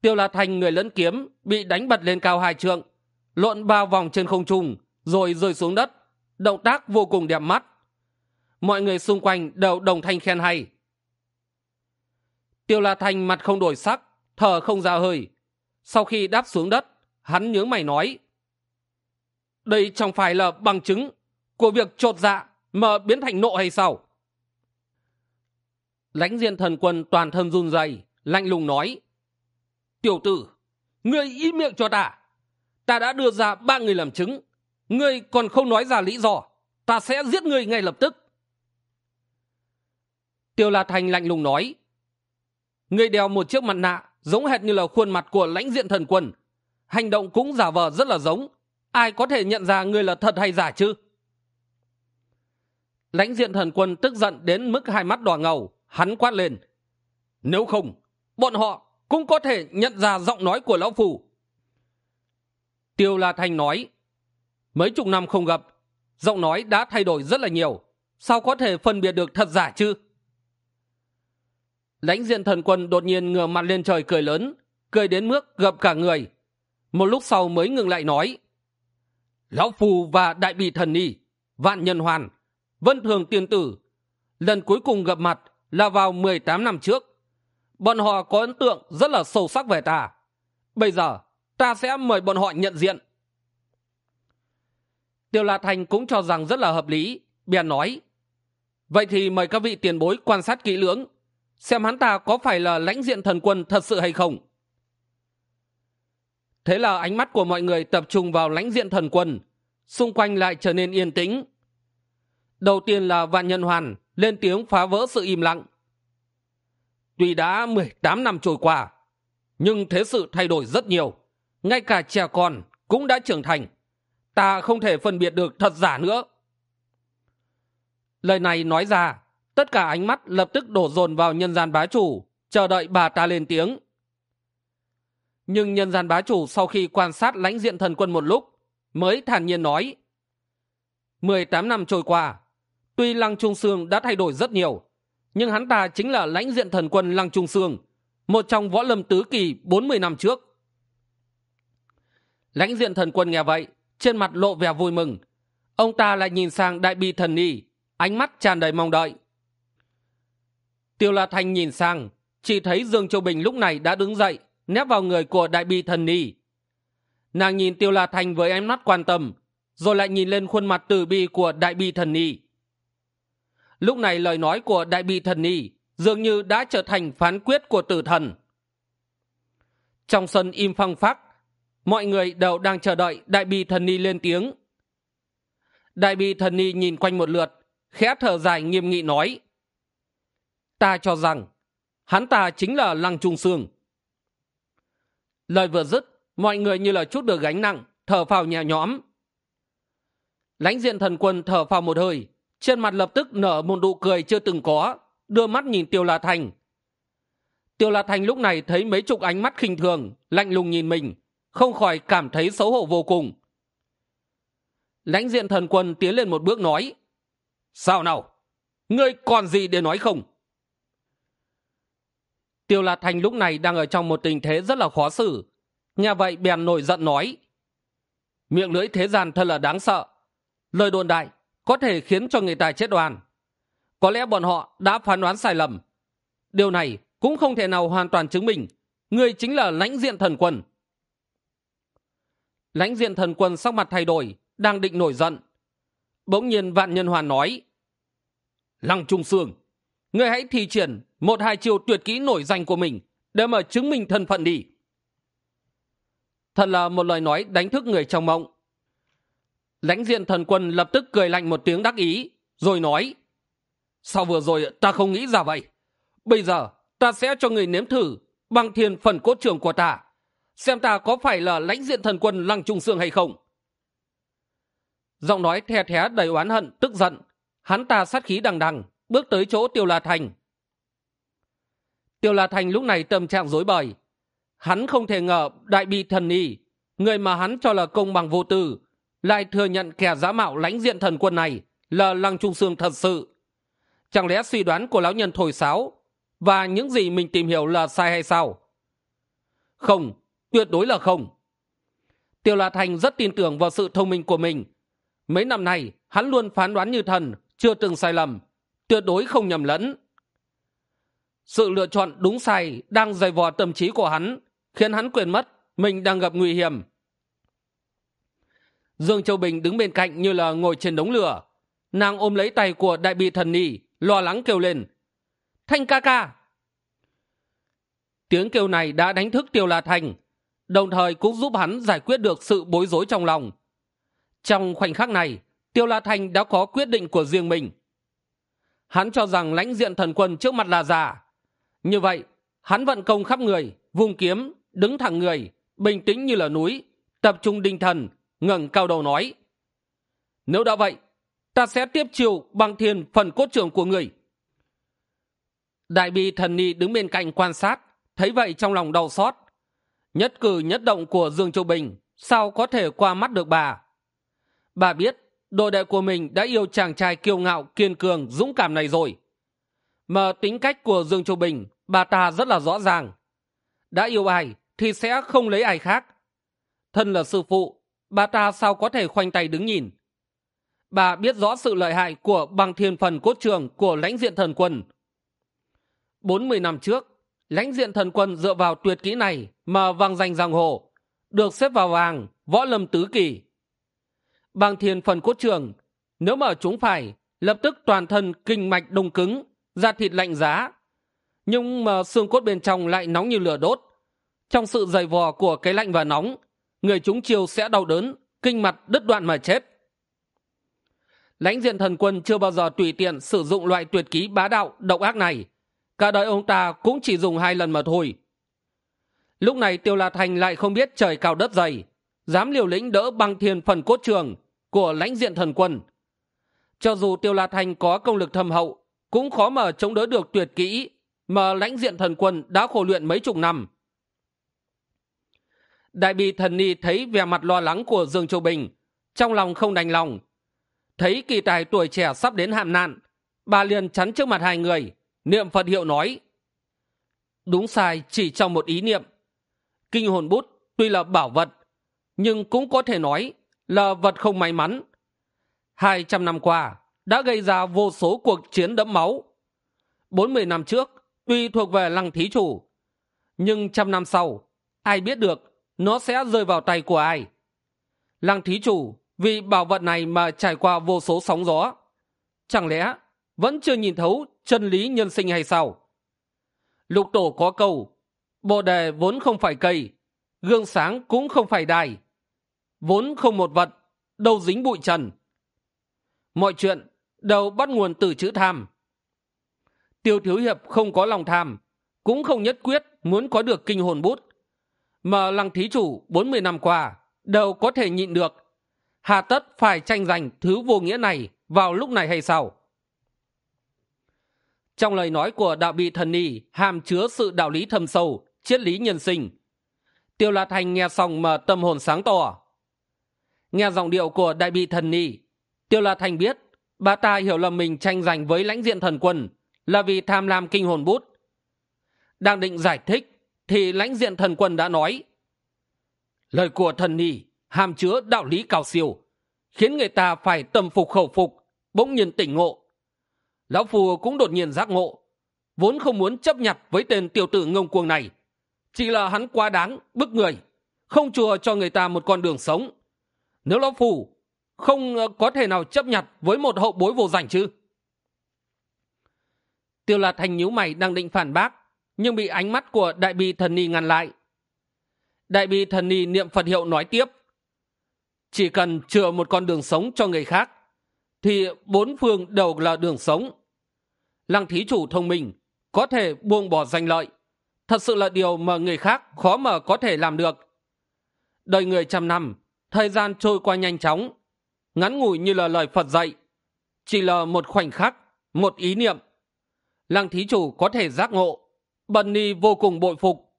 S1: tiêu la thành người lẫn kiếm bị đánh bật lên cao hai trượng, lộn ba vòng trên không trung, rồi rơi xuống đất, động tác vô cùng đẹp mắt. Mọi người xung quanh đều đồng thanh khen hay. Tiêu la thành mặt không đổi sắc, thở không ra hơi. Sau khi đáp xuống đất, hắn nhớ mày nói, đây chẳng phải là bằng chứng của việc t dạ mà biến thành nộ hay sao? Lãnh diện thần quân toàn thân run rẩy, lạnh lùng nói, tiểu tử, ngươi ý miệng cho ta. Ta đã đưa ra ba người làm chứng. Ngươi còn không nói ra lý do. Ta sẽ giết ngươi ngay lập tức. Tiêu la thành lạnh lùng nói, ngươi đeo một chiếc mặt nạ giống hệt như là khuôn mặt của lãnh diện thần quân. Hành động cũng giả vờ rất là giống. Ai có thể nhận ra ngươi là thật hay giả chứ? Lãnh diện thần quân tức giận đến mức hai mắt đỏ ngầu hắn quát lên, nếu không, bọn họ cũng có thể nhận ra giọng nói của lão phù. Tiêu la thanh nói, mấy chục năm không gặp, giọng nói đã thay đổi rất là nhiều. Sao có thể phân biệt được thật giả chứ? Lãnh diện thần quân đột nhiên ngửa mặt lên trời cười lớn, cười đến mức gập cả người. Một lúc sau mới ngừng lại nói, lão phù và đại bị thần ni vạn nhân hoàn, vân thường tiên tử, lần cuối cùng gặp mặt là vào mười tám năm trước. Bọn họ có ấn tượng rất là sâu sắc về ta. Bây giờ, ta sẽ mời bọn họ nhận diện. Tiêu la thành cũng cho rằng rất là hợp lý. Bèn nói, vậy thì mời các vị tiền bối quan sát kỹ lưỡng, xem hắn ta có phải là lãnh diện thần quân thật sự hay không. Thế là ánh mắt của mọi người tập trung vào lãnh diện thần quân, xung quanh lại trở nên yên tĩnh. Đầu tiên là vạn nhân hoàn lên tiếng phá vỡ sự im lặng. Tuy đã mười tám năm trôi qua, nhưng thế sự thay đổi rất nhiều. Ngay cả trẻ con cũng đã trưởng thành. Ta không thể phân biệt được thật giả nữa. Lời này nói ra, tất cả ánh mắt lập tức đổ dồn vào nhân gian bá chủ, chờ đợi bà ta lên tiếng. Nhưng nhân gian bá chủ sau khi quan sát lãnh diện thần quân một lúc, mới thản nhiên nói, mười tám năm trôi qua tuy lăng trung sương đã thay đổi rất nhiều, nhưng hắn ta chính là lãnh diện thần quân lăng trung sương, một trong võ lâm tứ kỳ bốn mươi năm trước. Lãnh diện thần quân nghe vậy, trên mặt lộ vẻ vui mừng. Ông ta lại nhìn sang đại bi thần ni, ánh mắt tràn đầy mong đợi. Tiêu la thanh nhìn sang, chỉ thấy dương châu bình lúc này đã đứng dậy, nép vào người của đại bi thần ni. Nàng nhìn tiêu la thanh với ánh mắt quan tâm, rồi lại nhìn lên khuôn mặt từ bi của đại bi thần ni lúc này lời nói của đại bi thần ni dường như đã trở thành phán quyết của tử thần. Trong sân im phăng phắc, mọi người đều đang chờ đợi đại bi thần ni lên tiếng. Đại bi thần ni nhìn quanh một lượt, khẽ thở dài nghiêm nghị nói, ta cho rằng, hắn ta chính là lăng trung sương. Lời vừa dứt, mọi người như là chút được gánh nặng, thở phào nhẹ nhõm. Lãnh diện thần quân thở phào một hơi trên mặt lập tức nở một nụ cười chưa từng có, đưa mắt nhìn tiêu la thành. Tiêu la thành lúc này thấy mấy chục ánh mắt khinh thường, lạnh lùng nhìn mình, không khỏi cảm thấy xấu hổ vô cùng. Lãnh diện thần quân tiến lên một bước nói, sao nào, ngươi còn gì để nói không? Tiêu la thành lúc này đang ở trong một tình thế rất là khó xử. Nhà vậy bèn nổi giận nói, miệng lưỡi thế gian thật là đáng sợ. Lời đồn đại có thể khiến cho người ta chết đoàn có lẽ bọn họ đã phán đoán sai lầm. Điều này cũng không thể nào hoàn toàn chứng minh người chính là lãnh diện thần quân. Lãnh diện thần quân sắc mặt thay đổi, đang định nổi giận. Bỗng nhiên vạn nhân hoàn nói, lăng trung sương người hãy thi triển một hai chiều tuyệt kỹ nổi danh của mình để mà chứng minh thân phận đi. Thật là một lời nói đánh thức người trong mộng lãnh diện thần quân lập tức cười lạnh một tiếng đắc ý, rồi nói, sao vừa rồi ta không nghĩ ra vậy? Bây giờ ta sẽ cho người nếm thử bằng thiền phần cốt trường của ta, xem ta có phải là lãnh diện thần quân lăng trung sương hay không. Giọng nói the thé đầy oán hận, tức giận, hắn ta sát khí đằng đằng, bước tới chỗ tiêu la thành. Tiêu la thành lúc này tâm trạng dối bời. Hắn không thể ngờ đại bi thần y người mà hắn cho là công bằng vô tư lại thừa nhận kẻ giả mạo lãnh diện thần quân này là lăng trung sương thật sự. Chẳng lẽ suy đoán của lão nhân thổi sáo và những gì mình tìm hiểu là sai hay sao? Không, tuyệt đối là không. Tiêu la thành rất tin tưởng vào sự thông minh của mình. Mấy năm nay, hắn luôn phán đoán như thần, chưa từng sai lầm, tuyệt đối không nhầm lẫn. Sự lựa chọn đúng sai đang dày vò tâm trí của hắn, khiến hắn quên mất mình đang gặp nguy hiểm dương châu bình đứng bên cạnh như là ngồi trên đống lửa. Nàng ôm lấy tay của đại bị thần nhi lo lắng kêu lên. Thanh ca ca! Tiếng kêu này đã đánh thức tiêu la thành, đồng thời cũng giúp hắn giải quyết được sự bối rối trong lòng. Trong khoảnh khắc này, tiêu la thành đã có quyết định của riêng mình. Hắn cho rằng lãnh diện thần quân trước mặt là giả. Như vậy, hắn vận công khắp người, vùng kiếm, đứng thẳng người, bình tĩnh như là núi, tập trung đinh thần ngẩng cao đầu nói, nếu đã vậy, ta sẽ tiếp chiều bằng thiền phần cốt trưởng của người. Đại bi thần ni đứng bên cạnh quan sát, thấy vậy trong lòng đau xót. Nhất cử nhất động của dương châu bình, sao có thể qua mắt được bà? Bà biết đội đệ của mình đã yêu chàng trai kiêu ngạo, kiên cường, dũng cảm này rồi. Mà tính cách của dương châu bình, bà ta rất là rõ ràng. Đã yêu ai thì sẽ không lấy ai khác. Thân là sư phụ bà ta sao có thể khoanh tay đứng nhìn? Bà biết rõ sự lợi hại của bằng thiên phần cốt trường của lãnh diện thần quân. Bốn mươi năm trước, lãnh diện thần quân dựa vào tuyệt kỹ này mà vang danh giang hồ, được xếp vào vàng võ lâm tứ kỳ. Bằng thiên phần cốt trường, nếu mà chúng phải, lập tức toàn thân kinh mạch đông cứng, da thịt lạnh giá. Nhưng mà xương cốt bên trong lại nóng như lửa đốt. Trong sự dày vò của cái lạnh và nóng người chúng chiêu sẽ đau đớn, kinh mặt đứt đoạn mà chết. Lãnh diện thần quân chưa bao giờ tùy tiện sử dụng loại tuyệt ký bá đạo độc ác này. Cả đời ông ta cũng chỉ dùng hai lần mà thôi. Lúc này tiêu la thành lại không biết trời cao đất dày. Dám liều lĩnh đỡ băng thiên phần cốt trường của lãnh diện thần quân. Cho dù tiêu la thành có công lực thâm hậu, cũng khó mà chống đỡ được tuyệt kỹ mà lãnh diện thần quân đã khổ luyện mấy chục năm đại bi thần ni thấy vẻ mặt lo lắng của dương châu bình, trong lòng không đành lòng. Thấy kỳ tài tuổi trẻ sắp đến hạn nạn, bà liền chắn trước mặt hai người, niệm phật hiệu nói, đúng sai, chỉ trong một ý niệm. Kinh hồn bút tuy là bảo vật, nhưng cũng có thể nói là vật không may mắn. Hai trăm năm qua, đã gây ra vô số cuộc chiến đẫm máu. Bốn mươi năm trước, tuy thuộc về lăng thí chủ, nhưng trăm năm sau, ai biết được nó sẽ rơi vào tay của ai? Lăng thí chủ, vì bảo vật này mà trải qua vô số sóng gió. Chẳng lẽ vẫn chưa nhìn thấu chân lý nhân sinh hay sao? Lục tổ có câu, bồ đề vốn không phải cây, gương sáng cũng không phải đài. Vốn không một vật, đâu dính bụi trần. Mọi chuyện đều bắt nguồn từ chữ tham. Tiêu thiếu hiệp không có lòng tham, cũng không nhất quyết muốn có được kinh hồn bút mà lăng thí chủ, bốn mươi năm qua đều có thể nhịn được. Hà tất phải tranh giành thứ vô nghĩa này vào lúc này hay sao? Trong lời nói của đạo bị thần ni hàm chứa sự đạo lý thâm sâu, triết lý nhân sinh, tiêu la thành nghe xong mà tâm hồn sáng tỏ. Nghe giọng điệu của đại bị thần ni tiêu la thành biết bà ta hiểu lầm mình tranh giành với lãnh diện thần quân là vì tham lam kinh hồn bút. Đang định giải thích thì lãnh diện thần quân đã nói, lời của thần ni hàm chứa đạo lý cao siêu, khiến người ta phải tâm phục khẩu phục, bỗng nhiên tỉnh ngộ. Lão phù cũng đột nhiên giác ngộ, vốn không muốn chấp nhặt với tên tiểu tử ngông cuồng này. Chỉ là hắn quá đáng, bức người, không chùa cho người ta một con đường sống. Nếu lão phù không ờ, có thể nào chấp nhặt với một hậu bối vô danh chứ? Tiêu lạt thành nhíu mày, đang định phản bác nhưng bị ánh mắt của đại bi thần ni ngăn lại. Đại bi thần ni niệm phật hiệu nói tiếp, chỉ cần chừa một con đường sống cho người khác, thì bốn phương đều là đường sống. Lăng thí chủ thông minh, có thể buông bỏ danh lợi, thật sự là điều mà người khác khó mà có thể làm được. Đời người trăm năm, thời gian trôi qua nhanh chóng, ngắn ngủi như là lời phật dạy, chỉ là một khoảnh khắc, một ý niệm. Lăng thí chủ có thể giác ngộ bần ni vô cùng bội phục.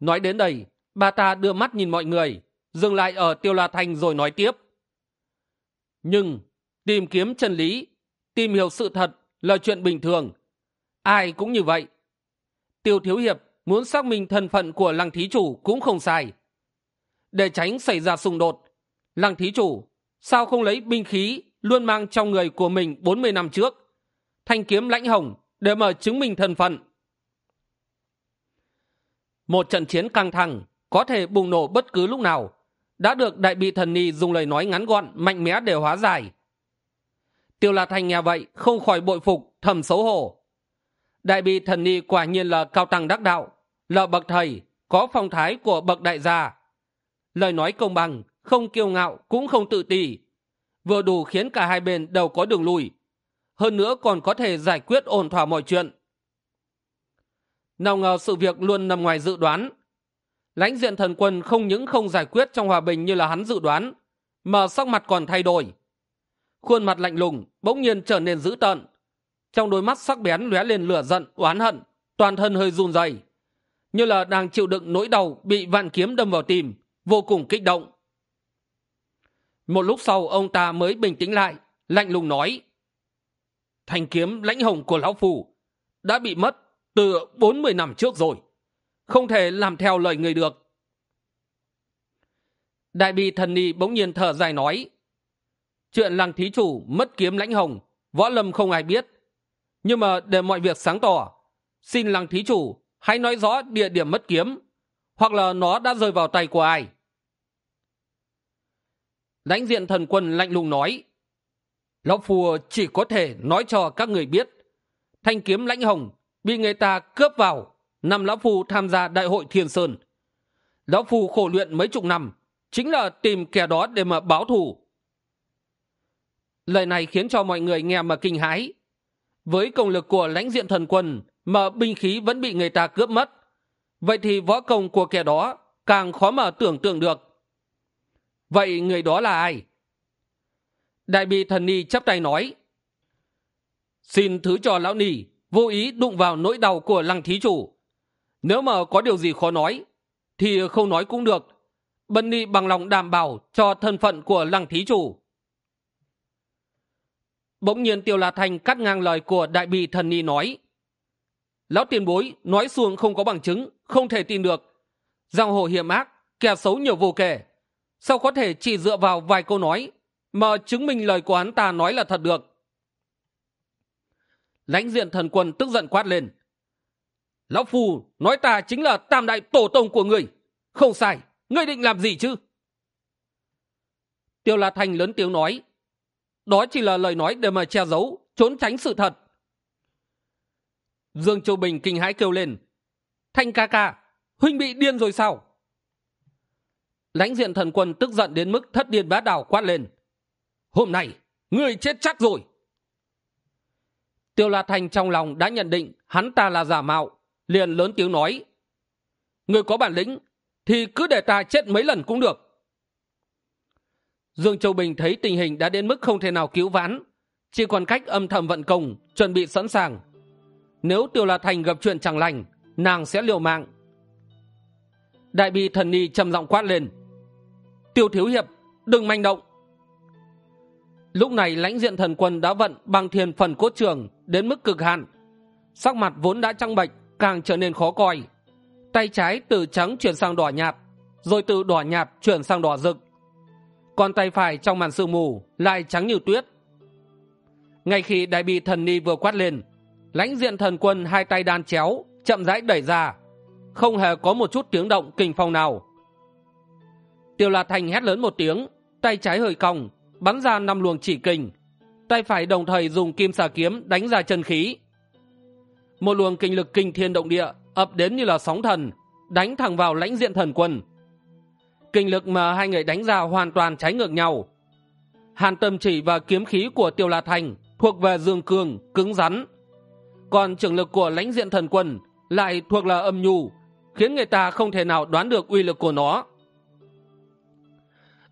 S1: Nói đến đây, bà ta đưa mắt nhìn mọi người, dừng lại ở tiêu la thanh rồi nói tiếp. Nhưng, tìm kiếm chân lý, tìm hiểu sự thật là chuyện bình thường. Ai cũng như vậy. Tiêu thiếu hiệp muốn xác minh thân phận của lăng thí chủ cũng không sai. Để tránh xảy ra xung đột, lăng thí chủ sao không lấy binh khí luôn mang trong người của mình bốn mươi năm trước? Thanh kiếm lãnh hồng để mà chứng minh thân phận. Một trận chiến căng thẳng có thể bùng nổ bất cứ lúc nào đã được đại bị thần ni dùng lời nói ngắn gọn, mạnh mẽ để hóa giải. Tiêu la thành nghe vậy không khỏi bội phục, thầm xấu hổ. Đại bị thần ni quả nhiên là cao tăng đắc đạo, là bậc thầy, có phong thái của bậc đại gia. Lời nói công bằng, không kiêu ngạo cũng không tự ti, vừa đủ khiến cả hai bên đều có đường lùi hơn nữa còn có thể giải quyết ổn thỏa mọi chuyện. Nào ngờ sự việc luôn nằm ngoài dự đoán. Lãnh diện thần quân không những không giải quyết trong hòa bình như là hắn dự đoán, mà sắc mặt còn thay đổi. Khuôn mặt lạnh lùng bỗng nhiên trở nên dữ tợn. Trong đôi mắt sắc bén lóe lên lửa giận, oán hận, toàn thân hơi run rẩy, như là đang chịu đựng nỗi đau bị vạn kiếm đâm vào tim, vô cùng kích động. Một lúc sau, ông ta mới bình tĩnh lại, lạnh lùng nói thanh kiếm lãnh hồng của lão phù đã bị mất từ bốn mươi năm trước rồi, không thể làm theo lời người được. Đại bi thần ni bỗng nhiên thở dài nói, chuyện lăng thí chủ mất kiếm lãnh hồng, võ lâm không ai biết. Nhưng mà để mọi việc sáng tỏ, xin lăng thí chủ hãy nói rõ địa điểm mất kiếm, hoặc là nó đã rơi vào tay của ai. Lãnh diện thần quân lạnh lùng nói lão phù chỉ có thể nói cho các người biết, thanh kiếm lãnh hồng bị người ta cướp vào, năm lão phù tham gia đại hội thiên sơn. Lão phù khổ luyện mấy chục năm, chính là tìm kẻ đó để mà báo thù. Lời này khiến cho mọi người nghe mà kinh hãi. Với công lực của lãnh diện thần quân mà binh khí vẫn bị người ta cướp mất, vậy thì võ công của kẻ đó càng khó mà tưởng tượng được. Vậy người đó là ai? Đại bi thần ni chắp tay nói, xin thứ cho lão nì vô ý đụng vào nỗi đau của lăng thí chủ. Nếu mà có điều gì khó nói, thì không nói cũng được. Bần ni bằng lòng đảm bảo cho thân phận của lăng thí chủ. Bỗng nhiên tiêu la thành cắt ngang lời của đại bi thần ni nói, lão tiền bối, nói xuông không có bằng chứng, không thể tin được. Giang hồ hiểm ác, kẻ xấu nhiều vô kể. Sao có thể chỉ dựa vào vài câu nói mà chứng minh lời của hắn ta nói là thật được. Lãnh diện thần quân tức giận quát lên. Lão phù nói ta chính là tam đại tổ tông của người. Không sai, ngươi định làm gì chứ? Tiêu la thành lớn tiếng nói. Đó chỉ là lời nói để mà che giấu, trốn tránh sự thật. Dương châu bình kinh hãi kêu lên. Thanh ca ca, huynh bị điên rồi sao? Lãnh diện thần quân tức giận đến mức thất điên bá đảo quát lên hôm nay, ngươi chết chắc rồi. Tiêu la thành trong lòng đã nhận định hắn ta là giả mạo, liền lớn tiếng nói người có bản lĩnh thì cứ để ta chết mấy lần cũng được. Dương châu bình thấy tình hình đã đến mức không thể nào cứu vãn, chỉ còn cách âm thầm vận công, chuẩn bị sẵn sàng. Nếu tiêu la thành gặp chuyện chẳng lành, nàng sẽ liều mạng. Đại bi thần ni trầm giọng quát lên, tiêu thiếu hiệp, đừng manh động lúc này lãnh diện thần quân đã vận bằng thiền phần cốt trường đến mức cực hạn. Sắc mặt vốn đã trăng bệch, càng trở nên khó coi. Tay trái từ trắng chuyển sang đỏ nhạt, rồi từ đỏ nhạt chuyển sang đỏ rực. Còn tay phải trong màn sương mù lại trắng như tuyết. Ngay khi đại bi thần ni vừa quát lên, lãnh diện thần quân hai tay đan chéo, chậm rãi đẩy ra. Không hề có một chút tiếng động kinh phong nào. Tiêu la thành hét lớn một tiếng, tay trái hơi cong bắn ra năm luồng chỉ kình. Tay phải đồng thời dùng kim xà kiếm đánh ra chân khí. Một luồng kinh lực kinh thiên động địa ập đến như là sóng thần, đánh thẳng vào lãnh diện thần quân. Kinh lực mà hai người đánh ra hoàn toàn trái ngược nhau. Hàn tâm chỉ và kiếm khí của tiêu la thành thuộc về dương cường cứng rắn. Còn trường lực của lãnh diện thần quân lại thuộc là âm nhu, khiến người ta không thể nào đoán được uy lực của nó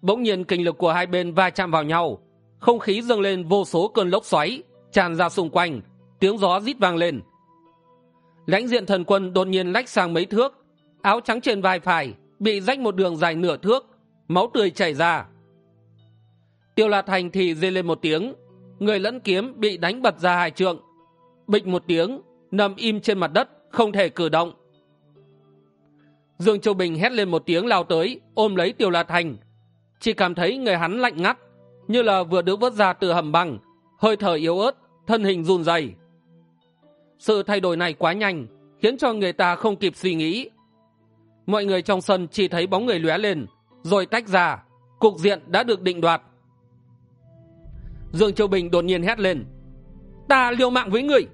S1: bỗng nhiên kinh lực của hai bên va chạm vào nhau. Không khí dâng lên vô số cơn lốc xoáy, tràn ra xung quanh. Tiếng gió rít vang lên. Lãnh diện thần quân đột nhiên lách sang mấy thước. Áo trắng trên vai phải bị rách một đường dài nửa thước. Máu tươi chảy ra. Tiêu la thành thì rên lên một tiếng. Người lẫn kiếm bị đánh bật ra hai trượng. Bịch một tiếng, nằm im trên mặt đất, không thể cử động. Dương châu bình hét lên một tiếng lao tới, ôm lấy tiêu la thành chỉ cảm thấy người hắn lạnh ngắt, như là vừa được vớt ra từ hầm băng, hơi thở yếu ớt, thân hình run rẩy. Sự thay đổi này quá nhanh, khiến cho người ta không kịp suy nghĩ. Mọi người trong sân chỉ thấy bóng người lóe lên, rồi tách ra, cục diện đã được định đoạt. Dương châu bình đột nhiên hét lên, ta liều mạng với người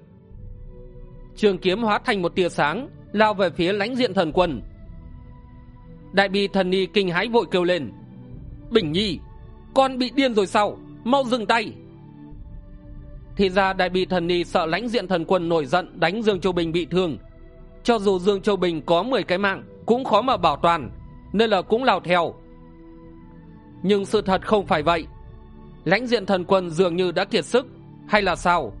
S1: trường kiếm hóa thành một tia sáng, lao về phía lãnh diện thần quân. Đại bi thần ni kinh hãi vội kêu lên bình nhi. Con bị điên rồi sao? Mau dừng tay. Thì ra đại bị thần ni sợ lãnh diện thần quân nổi giận đánh dương châu bình bị thương. Cho dù dương châu bình có mười cái mạng, cũng khó mà bảo toàn, nên là cũng lao theo. Nhưng sự thật không phải vậy. Lãnh diện thần quân dường như đã kiệt sức, hay là sao?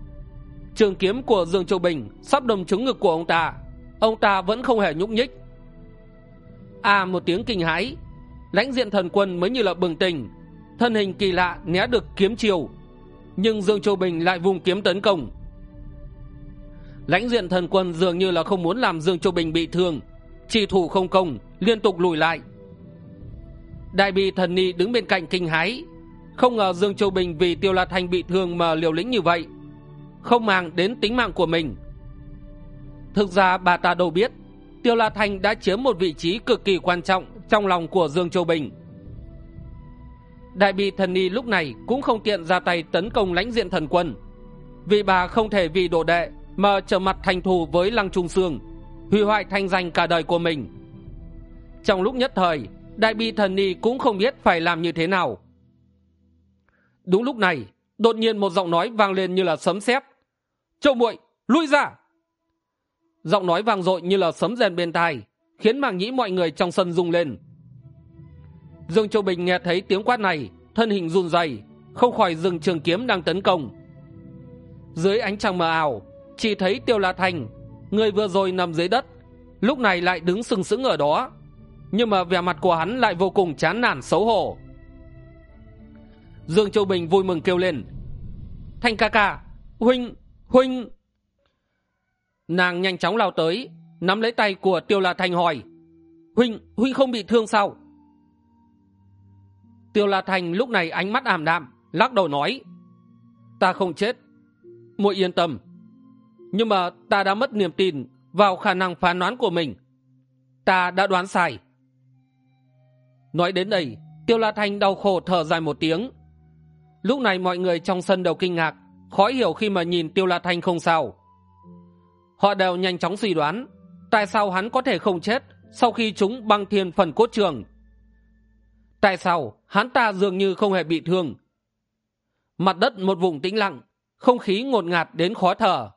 S1: Trường kiếm của dương châu bình sắp đâm trúng ngực của ông ta. Ông ta vẫn không hề nhúc nhích. À một tiếng kinh hãi lãnh diện thần quân mới như là bừng tỉnh. Thân hình kỳ lạ né được kiếm chiều nhưng dương châu bình lại vùng kiếm tấn công. Lãnh diện thần quân dường như là không muốn làm dương châu bình bị thương chỉ thủ không công, liên tục lùi lại. Đại bi thần ni đứng bên cạnh kinh hái không ngờ dương châu bình vì tiêu la thanh bị thương mà liều lĩnh như vậy, không màng đến tính mạng của mình. Thực ra bà ta đâu biết, tiêu la thanh đã chiếm một vị trí cực kỳ quan trọng trong lòng của dương châu bình. Đại bi thần ni lúc này cũng không tiện ra tay tấn công lãnh diện thần quân. Vì bà không thể vì đồ đệ mà trở mặt thành thù với lăng trung sương, hủy hoại thanh danh cả đời của mình. Trong lúc nhất thời, đại bi thần ni cũng không biết phải làm như thế nào. Đúng lúc này, đột nhiên một giọng nói vang lên như là sấm sét. Châu muội, lui ra! Giọng nói vang dội như là sấm rèn bên tai khiến màng nhĩ mọi người trong sân rung lên. Dương châu bình nghe thấy tiếng quát này, thân hình run rẩy, không khỏi dừng trường kiếm đang tấn công. Dưới ánh trăng mờ ảo, chỉ thấy tiêu la thành, người vừa rồi nằm dưới đất, lúc này lại đứng sừng sững ở đó. Nhưng mà vẻ mặt của hắn lại vô cùng chán nản, xấu hổ. Dương châu bình vui mừng kêu lên, thanh ca ca, huynh huynh! Nàng nhanh chóng lao tới nắm lấy tay của tiêu la thành hỏi, huynh huynh không bị thương sao? Tiêu la thành lúc này ánh mắt ảm đạm, lắc đầu nói, ta không chết, muội yên tâm. Nhưng mà ta đã mất niềm tin vào khả năng phán đoán của mình. Ta đã đoán sai. Nói đến đây, tiêu la thanh đau khổ thở dài một tiếng. Lúc này mọi người trong sân đều kinh ngạc, khó hiểu khi mà nhìn tiêu la thanh không sao. Họ đều nhanh chóng suy đoán tại sao hắn có thể không chết sau khi chúng băng thiên phần cốt trường? Tại sao hắn ta dường như không hề bị thương? Mặt đất một vùng tĩnh lặng, không khí ngột ngạt đến khó thở.